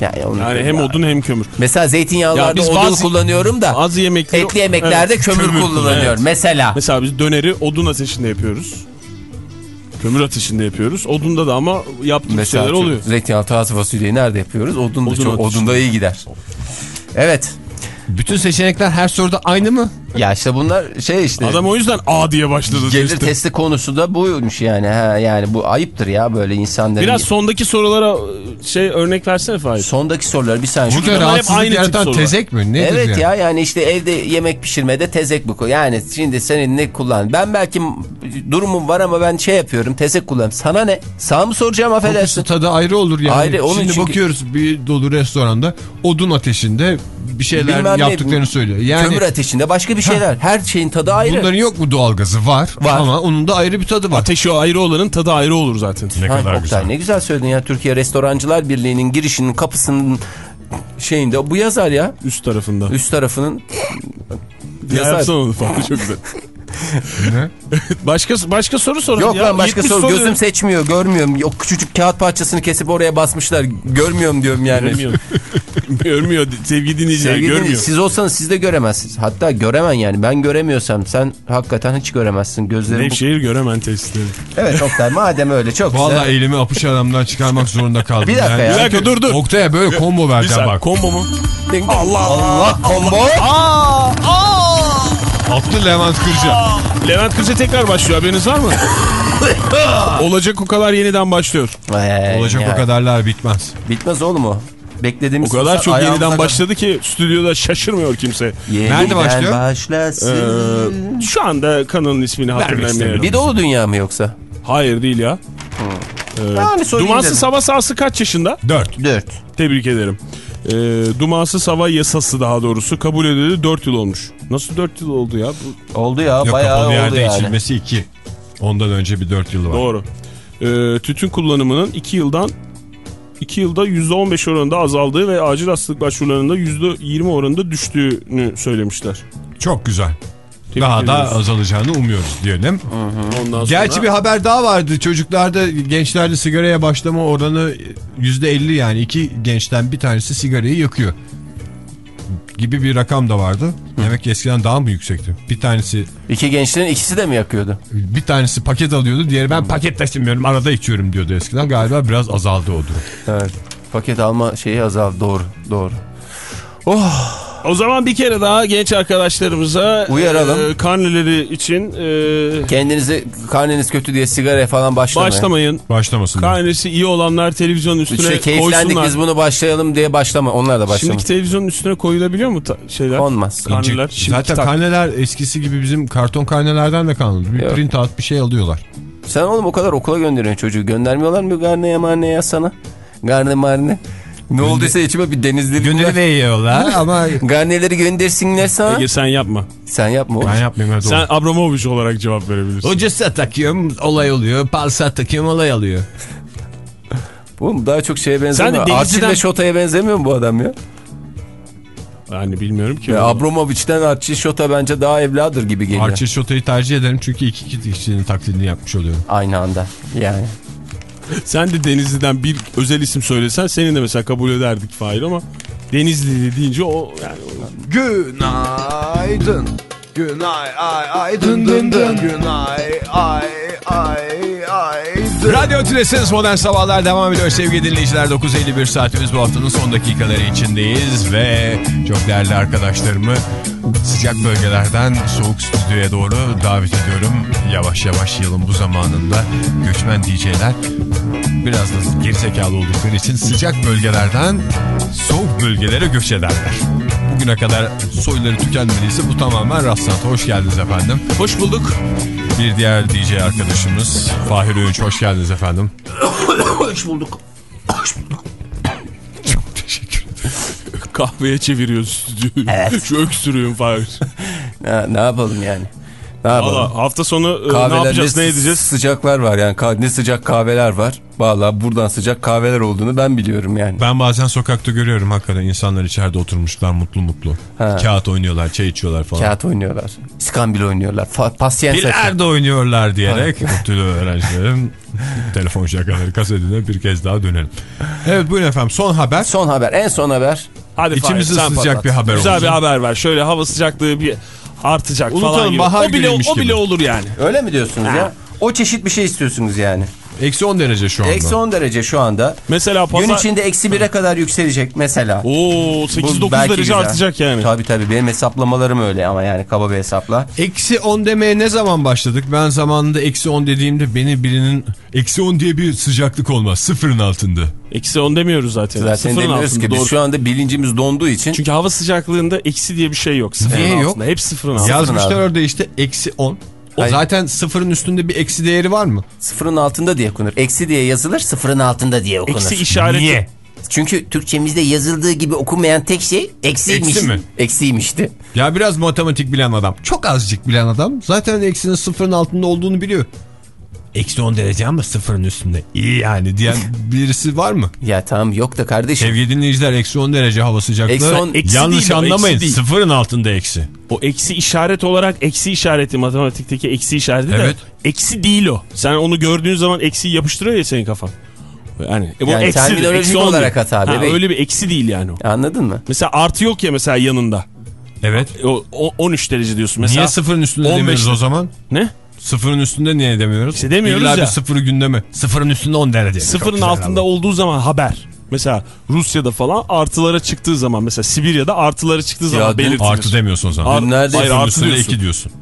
S3: Yani, onu
S2: Yani hem odun hem kömür.
S3: Mesela
S2: Ya
S3: zeytinyağlarda
S2: biz
S3: odun
S2: bazı-
S3: kullanıyorum da
S2: Bazı yemekleri...
S3: etli yemeklerde
S2: Evet,
S3: kömür, kullanıyorum.
S2: evet.
S3: Mesela
S2: Mesela biz döneri odun ateşinde yapıyoruz. Kömür ateşinde yapıyoruz. Odunda da ama yaptığımız
S3: Mesela
S2: şeyler oluyor.
S3: Zeytinyağlı taze fasulyeyi nerede yapıyoruz? Odun da
S2: Odun
S3: çok,
S2: ateşinde.
S3: odunda iyi gider. Evet.
S4: Bütün seçenekler her soruda aynı mı?
S3: Ya işte bunlar şey işte.
S2: Adam o yüzden A diye başladı.
S3: gelir
S2: işte.
S3: testi konusu da buymuş yani. Ha, yani bu ayıptır ya böyle insanların.
S2: Biraz sondaki sorulara şey örnek versene Fahir.
S3: Sondaki sorular bir saniye.
S4: Burada rahatsızlık
S2: aynı tip
S4: yaratan
S2: sorular.
S4: tezek mi? Nedir
S3: Evet
S4: yani?
S3: ya yani işte evde yemek pişirmede tezek bu. Yani şimdi senin ne kullan? Ben belki durumum var ama ben şey yapıyorum tezek kullanıyorum. Sana ne? Sağ mı soracağım
S4: Kokusu
S3: affedersin?
S4: tadı ayrı olur yani.
S3: Ayrı, onun
S4: Şimdi
S3: çünkü-
S4: bakıyoruz bir dolu restoranda odun ateşinde bir şeyler
S3: Bilmem ne,
S4: yaptıklarını
S3: bu-
S4: söylüyor. Yani
S3: Kömür ateşinde başka bir şeyler. Her şeyin tadı ayrı.
S4: bunların yok mu doğalgazı? Var.
S3: Var.
S4: Ama onun da ayrı bir tadı var.
S2: Ateşi ayrı olanın tadı ayrı olur zaten.
S4: Ne
S3: Ha,
S4: kadar
S3: Oktay,
S4: güzel.
S3: ne güzel söyledin ya Türkiye Restorancılar Birliği'nin girişinin kapısının şeyinde bu yazar ya.
S2: Üst tarafında.
S3: Üst tarafının
S2: Ya
S3: yazar.
S2: yapsana onu Fahir çok güzel.
S4: Ne?
S2: Başka başka soru sorun
S3: Yok
S2: ya.
S3: lan başka
S2: 70
S3: soru
S2: soru-
S3: gözüm seçmiyor görmüyorum. O küçücük kağıt parçasını kesip oraya basmışlar görmüyorum diyorum yani.
S2: Bilmiyorum. görmüyor sevgili dinleyiciler
S3: Sevgili
S2: görmüyor.
S3: siz olsanız siz de göremezsiniz. Hatta göremen yani. Ben göremiyorsam sen hakikaten hiç göremezsin. Gözlerim bu...
S2: Nevşehir göremen testleri.
S3: Evet Oktay madem öyle çok
S4: Vallahi
S3: güzel.
S4: elimi apış aramdan çıkarmak zorunda kaldım.
S3: Bir dakika ya.
S2: Bir dakika dur dur.
S4: Oktay'a böyle combo vereceğim bak.
S2: Combo mu?
S3: Allah Allah combo.
S4: Attı Levent Kırca.
S2: Levent Kırca tekrar başlıyor haberiniz var mı? Olacak o kadar yeniden başlıyor.
S3: Ee,
S4: Olacak
S3: yani.
S4: o kadarlar bitmez.
S3: Bitmez oğlum o. Beklediğimiz
S2: O kadar çok yeniden
S3: kadar-
S2: başladı ki stüdyoda şaşırmıyor kimse.
S3: Yeniden
S4: Nerede başlıyor?
S3: başlasın.
S2: Ee, şu anda kanalın ismini hatırlamıyorum.
S3: Bir dolu dünya mı yoksa?
S2: Hayır değil ya. Ee,
S3: Yani sorayım
S2: Dumansız hava sahası kaç yaşında?
S4: Dört.
S3: Dört.
S2: Tebrik ederim. Ee, Dumansız hava yasası daha doğrusu kabul edildi 4 yıl olmuş. Nasıl 4 yıl oldu ya? Bu-
S3: Oldu ya
S4: Yok
S3: bayağı oldu
S4: yerde
S3: yani.
S4: içilmesi iki. Ondan önce bir dört yılı var.
S2: Doğru. Ee, tütün kullanımının 2 yıldan 2 yılda %15 oranında azaldığı ve acil hastalık başvurularında %20 oranında düştüğünü söylemişler.
S4: Çok güzel.
S2: Tebrik
S4: Daha da azalacağını umuyoruz diyelim.
S2: Ondan sonra
S4: Gerçi bir haber daha vardı. Çocuklarda gençlerde sigaraya başlama oranı %50 yani iki gençten bir tanesi sigarayı yakıyor. Gibi bir rakam da vardı. Demek ki eskiden daha mı yüksekti? Bir tanesi
S3: İki gençlerin ikisi de mi yakıyordu?
S4: bir tanesi paket alıyordu. Diğeri ben paket taşımıyorum arada içiyorum diyordu eskiden. Galiba biraz azaldı o durum.
S3: Evet. Paket alma şeyi azaldı. Doğru. Doğru. Oh.
S2: O zaman bir kere daha genç arkadaşlarımıza
S3: Uyaralım.
S2: e, karneleri için e,
S3: Kendinizi karneniz kötü diye sigaraya falan başlamayın.
S2: başlamayın.
S4: Başlamasın.
S2: Karnesi iyi olanlar televizyonun üstüne
S3: İşte keyiflendik
S2: koysunlar.
S3: biz bunu başlayalım diye başlama. Onlar da başlamayın.
S2: Şimdiki televizyonun üstüne koyulabiliyor mu şeyler?
S3: Konmaz.
S2: Karneler. Şimdiki
S4: Zaten
S2: tak-
S4: karneler eskisi gibi bizim karton karnelerden de kalmadı. Bir
S3: Yok.
S4: print out bir şey alıyorlar.
S3: Sen oğlum o kadar okula gönderiyorsun çocuğu. Göndermiyorlar mı garneye marneye sana? Garne marne. Ne olduysa içime bir denizli
S4: Gönderip yiyorlar ama
S3: Garneleri göndersinler sana.
S2: Ege sen yapma.
S3: Sen yapma
S4: ben yapmayayım. hadi
S2: Sen. Abramovich olarak cevap verebilirsin.
S4: Ucuza takıyorum olay oluyor. Palsa takıyorum olay oluyor.
S3: Oğlum daha çok şeye benzemiyor.
S2: de
S3: Arçil ve Şota'ya benzemiyor mu bu adam ya?
S2: Yani bilmiyorum ki.
S3: ya Abramovich'ten Arçil Şota bence daha evladır gibi geliyor.
S4: Arçil Şota'yı tercih ederim çünkü iki iki kişinin taklidini yapmış oluyorum.
S3: Aynı anda yani.
S2: Sen de Denizli'den bir özel isim söylesen senin de mesela kabul ederdik Fahir ama Denizli deyince o yani
S8: Günaydın. Günay ay ay dın dın dın. Günay ay ay ay dın.
S4: Radyo Tülesi'niz Modern Sabahlar devam ediyor sevgili dinleyiciler. 9.51 saatimiz bu haftanın son dakikaları içindeyiz ve çok değerli arkadaşlarımı sıcak bölgelerden soğuk stüdyoya doğru davet ediyorum. Yavaş yavaş yılın bu zamanında göçmen DJ'ler biraz da gerizekalı oldukları için sıcak bölgelerden soğuk bölgelere göç ederler. Bugüne kadar soyları tükenmediyse bu tamamen rastlantı. Hoş geldiniz efendim.
S2: hoş bulduk.
S4: Bir diğer DJ arkadaşımız Fahir Öğünç hoş geldiniz efendim.
S3: Hoş bulduk.
S4: Çok teşekkür ederim.
S2: Kahveye çeviriyoruz stüdyoyu.
S3: Evet.
S2: Şu öksürüğün Fahir.
S3: Ne, ne yapalım yani? Ne?
S2: Valla hafta sonu e, ne
S3: Kahveler
S2: yapacağız ne edeceğiz?
S3: Sıcaklar var yani ne sıcak kahveler var. Valla buradan sıcak kahveler olduğunu ben biliyorum yani.
S4: Ben bazen sokakta görüyorum hakikaten insanlar içeride oturmuşlar mutlu mutlu.
S3: Ha.
S4: Kağıt oynuyorlar, çay içiyorlar falan.
S3: Kağıt oynuyorlar. İskambil oynuyorlar. Pasyen
S4: Bilardo oynuyorlar diyerek mutlu öğrencilerin telefon şakaları kasetine bir kez daha dönelim. Evet buyurun efendim son haber.
S3: Son haber. En son haber.
S2: Hadi
S4: İçimizi ısıtacak
S2: patlat.
S4: bir haber
S2: Güzel
S4: olsun.
S2: bir haber ver. Şöyle hava sıcaklığı bir artacak falan
S4: Unutalım,
S2: gibi.
S4: bahar
S2: O bile,
S4: günüymüş
S2: o bile
S4: gibi.
S2: olur yani.
S3: Öyle mi diyorsunuz ya? O çeşit bir şey istiyorsunuz yani.
S4: Eksi 10 derece şu anda.
S3: Eksi 10 derece şu anda.
S2: Mesela pazar...
S3: Gün içinde eksi 1'e kadar yükselecek mesela.
S2: Oo
S3: Bu
S2: 8-9
S3: belki
S2: derece
S3: güzel.
S2: artacak yani.
S3: Tabii tabii benim hesaplamalarım öyle ama yani kaba bir hesapla.
S4: Eksi 10 demeye ne zaman başladık? Ben zamanında eksi 10 dediğimde beni birinin eksi 10 diye bir sıcaklık olmaz. Sıfırın altında.
S2: Eksi 10 demiyoruz zaten.
S3: Zaten
S2: Sıfırın
S3: demiyoruz
S2: altında,
S3: ki biz
S2: doğru.
S3: şu anda bilincimiz donduğu için
S2: Çünkü hava sıcaklığında eksi diye bir şey yok. Sıfırın
S4: Niye yok?
S2: altında. Hep sıfırın altında.
S4: Yazmışlar orada işte eksi 10. O
S3: Hayır.
S4: zaten sıfırın üstünde bir eksi değeri var mı?
S3: sıfırın altında diye okunur. Eksi diye yazılır sıfırın altında diye okunur.
S2: Eksi işareti.
S4: Niye?
S3: Çünkü Türkçemizde yazıldığı gibi okunmayan tek şey eksiymiş.
S4: Eksi mi?
S3: Eksiymişti.
S4: Ya biraz matematik bilen adam. Çok azıcık bilen adam. Zaten eksinin sıfırın altında olduğunu biliyor. Eksi 10 derece ama sıfırın üstünde. İyi yani diyen birisi var mı?
S3: Ya tamam yok da kardeşim.
S4: Sevgili dinleyiciler eksi 10 derece hava sıcaklığı.
S3: Eksi on-
S2: Eksi
S4: Yanlış
S2: değil
S4: anlamayın.
S2: eksi değil.
S4: Sıfırın altında eksi.
S2: O eksi işaret olarak eksi işareti matematikteki eksi işareti
S4: Evet.
S2: de eksi değil o. Sen onu gördüğün zaman eksiyi yapıştırıyor ya senin kafan. Yani, e bu
S3: Yani
S2: eksi,
S3: terminolojik
S2: eksi olmuyor.
S3: olarak hata
S2: Ha,
S3: bebeğim.
S2: Öyle bir eksi değil yani o.
S3: Anladın mı?
S2: Mesela artı yok ya mesela yanında.
S4: Evet.
S2: O, o 13 derece diyorsun mesela.
S4: Niye sıfırın üstünde
S2: 15
S4: demiyoruz o zaman?
S2: Ne?
S4: Sıfırın üstünde niye demiyoruz?
S2: İşte demiyoruz
S4: İlla
S2: ya.
S4: bir sıfırı gündeme. Sıfırın üstünde 10 derece.
S2: Sıfırın altında
S4: abi.
S2: olduğu zaman haber. Mesela Rusya'da falan artılara çıktığı zaman mesela Sibirya'da artılara çıktığı zaman
S3: dün
S2: belirtilir.
S4: Artı demiyorsun o zaman.
S2: Ar-
S3: Günlerde
S2: Hayır
S4: Sıfırın
S2: artı
S4: üstünde
S2: diyorsun.
S4: 2 diyorsun.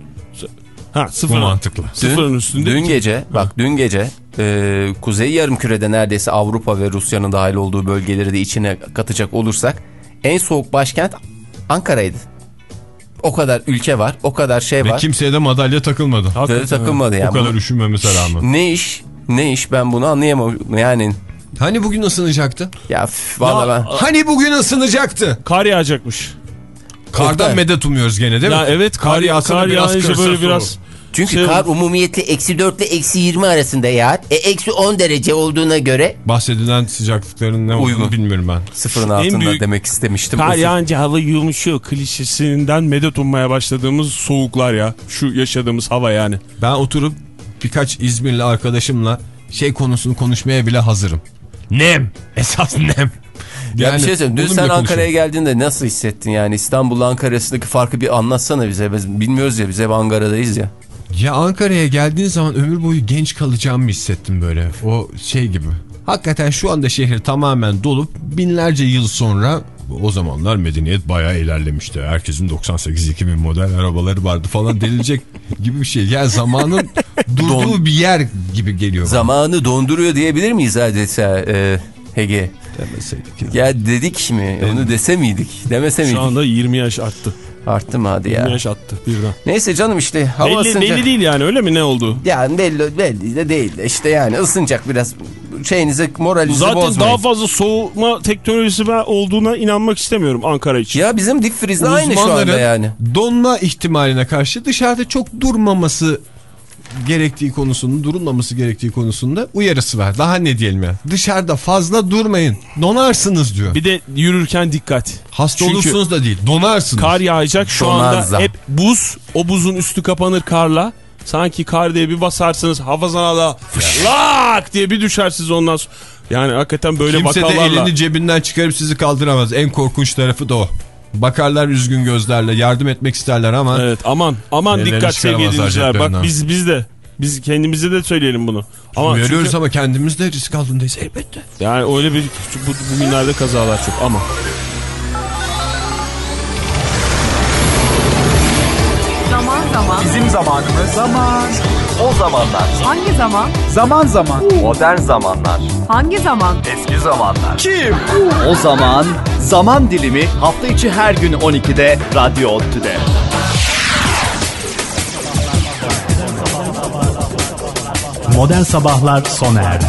S2: Ha
S4: Bu
S2: sıfırın,
S4: mantıklı.
S2: sıfırın
S3: Dün-
S2: üstünde.
S3: Dün
S2: iki.
S3: gece bak dün gece e, Kuzey Yarımküre'de neredeyse Avrupa ve Rusya'nın dahil olduğu bölgeleri de içine katacak olursak en soğuk başkent Ankara'ydı. O kadar ülke var, o kadar şey
S4: Ve
S3: var.
S4: kimseye de madalya takılmadı.
S3: Böyle takılmadı
S4: O
S3: yani.
S4: kadar
S3: Bu-
S4: üşümemesine rağmen.
S3: ne iş? Ne iş? Ben bunu anlayamam. Yani
S4: Hani bugün ısınacaktı?
S3: ya valla ben
S4: Hani bugün ısınacaktı?
S2: Kar yağacakmış.
S4: Kardan
S3: Oktay.
S4: medet umuyoruz gene değil
S2: Ya
S4: mi?
S2: evet kar,
S4: yağsa da
S2: kar
S4: biraz
S2: yağınca
S4: kırsa
S2: böyle biraz.
S3: Çünkü
S2: Şey-
S3: kar umumiyetli eksi 4 ile eksi 20 arasında yağar. E eksi 10 derece olduğuna göre
S4: Bahsedilen sıcaklıkların ne
S3: Uygun.
S4: olduğunu bilmiyorum ben.
S3: sıfırın altında
S2: büyük-
S3: demek istemiştim.
S2: Kar yağınca hava yumuşuyor klişesinden medet ummaya başladığımız soğuklar ya. Şu yaşadığımız hava yani.
S4: Ben oturup birkaç İzmirli arkadaşımla şey konusunu konuşmaya bile hazırım. Nem. Esas nem.
S3: Ya bir şey söyleyeyim. Dün sen Ankara'ya geldiğinde nasıl hissettin yani İstanbul'la Ankara arasındaki farkı bir anlatsana bize. Biz bilmiyoruz ya biz hep Ankara'dayız ya.
S4: Ya Ankara'ya geldiğin zaman ömür boyu genç kalacağımı hissettim böyle. O şey gibi. Hakikaten şu anda şehir tamamen dolup binlerce yıl sonra o zamanlar medeniyet bayağı ilerlemişti. Herkesin 98-2000 model arabaları vardı falan denilecek gibi bir şey. Yani zamanın durduğu bir yer gibi geliyor. bana.
S3: Zamanı donduruyor diyebilir miyiz adeta e, Hege?
S4: Demeseydik ya.
S3: Ya dedik mi? Onu dese miydik? Demese miydik?
S2: Şu anda 20 yaş arttı.
S3: Arttı mı hadi
S2: 20
S3: ya?
S2: yaş attı birden.
S3: Neyse canım işte hava
S2: Belli,
S3: ısınacak.
S2: belli değil yani öyle mi ne oldu?
S3: Yani belli, belli de değil. de İşte yani ısınacak biraz. Şeyinizi moralinizi
S2: Zaten
S3: bozmayın.
S2: daha fazla soğuma teknolojisi olduğuna inanmak istemiyorum Ankara için.
S3: Ya bizim dip frizle aynı şu anda yani.
S4: donma ihtimaline karşı dışarıda çok durmaması gerektiği konusunda durulmaması gerektiği konusunda uyarısı var. Daha ne diyelim ya dışarıda fazla durmayın donarsınız diyor.
S2: Bir de yürürken dikkat.
S4: Hasta
S2: Çünkü
S4: olursunuz da değil donarsınız.
S2: Kar yağacak şu
S3: Donarza.
S2: anda hep buz. O buzun üstü kapanır karla. Sanki kar diye bir basarsınız hafazana da lak diye bir düşersiniz ondan sonra. Yani hakikaten böyle
S4: Kimse de
S2: vakalarla.
S4: elini cebinden çıkarıp sizi kaldıramaz. En korkunç tarafı da o. Bakarlar üzgün gözlerle yardım etmek isterler ama
S2: Evet aman aman dikkat sevgili dinleyiciler. Bak biz biz de biz kendimize de söyleyelim bunu. Ama
S4: uyarıyoruz
S2: çünkü-
S4: ama kendimiz de risk altındayız elbette.
S2: yani öyle bir bu, bugünlerde kazalar çok ama.
S9: Zaman zaman.
S10: Bizim zamanımız zaman. O zamanlar.
S9: Hangi zaman?
S10: Zaman zaman. Modern zamanlar.
S9: Hangi zaman?
S10: Eski zamanlar. Kim? O zaman zaman dilimi hafta içi her gün 12'de Radyo Ottu'da.
S11: Modern Sabahlar sona erdi.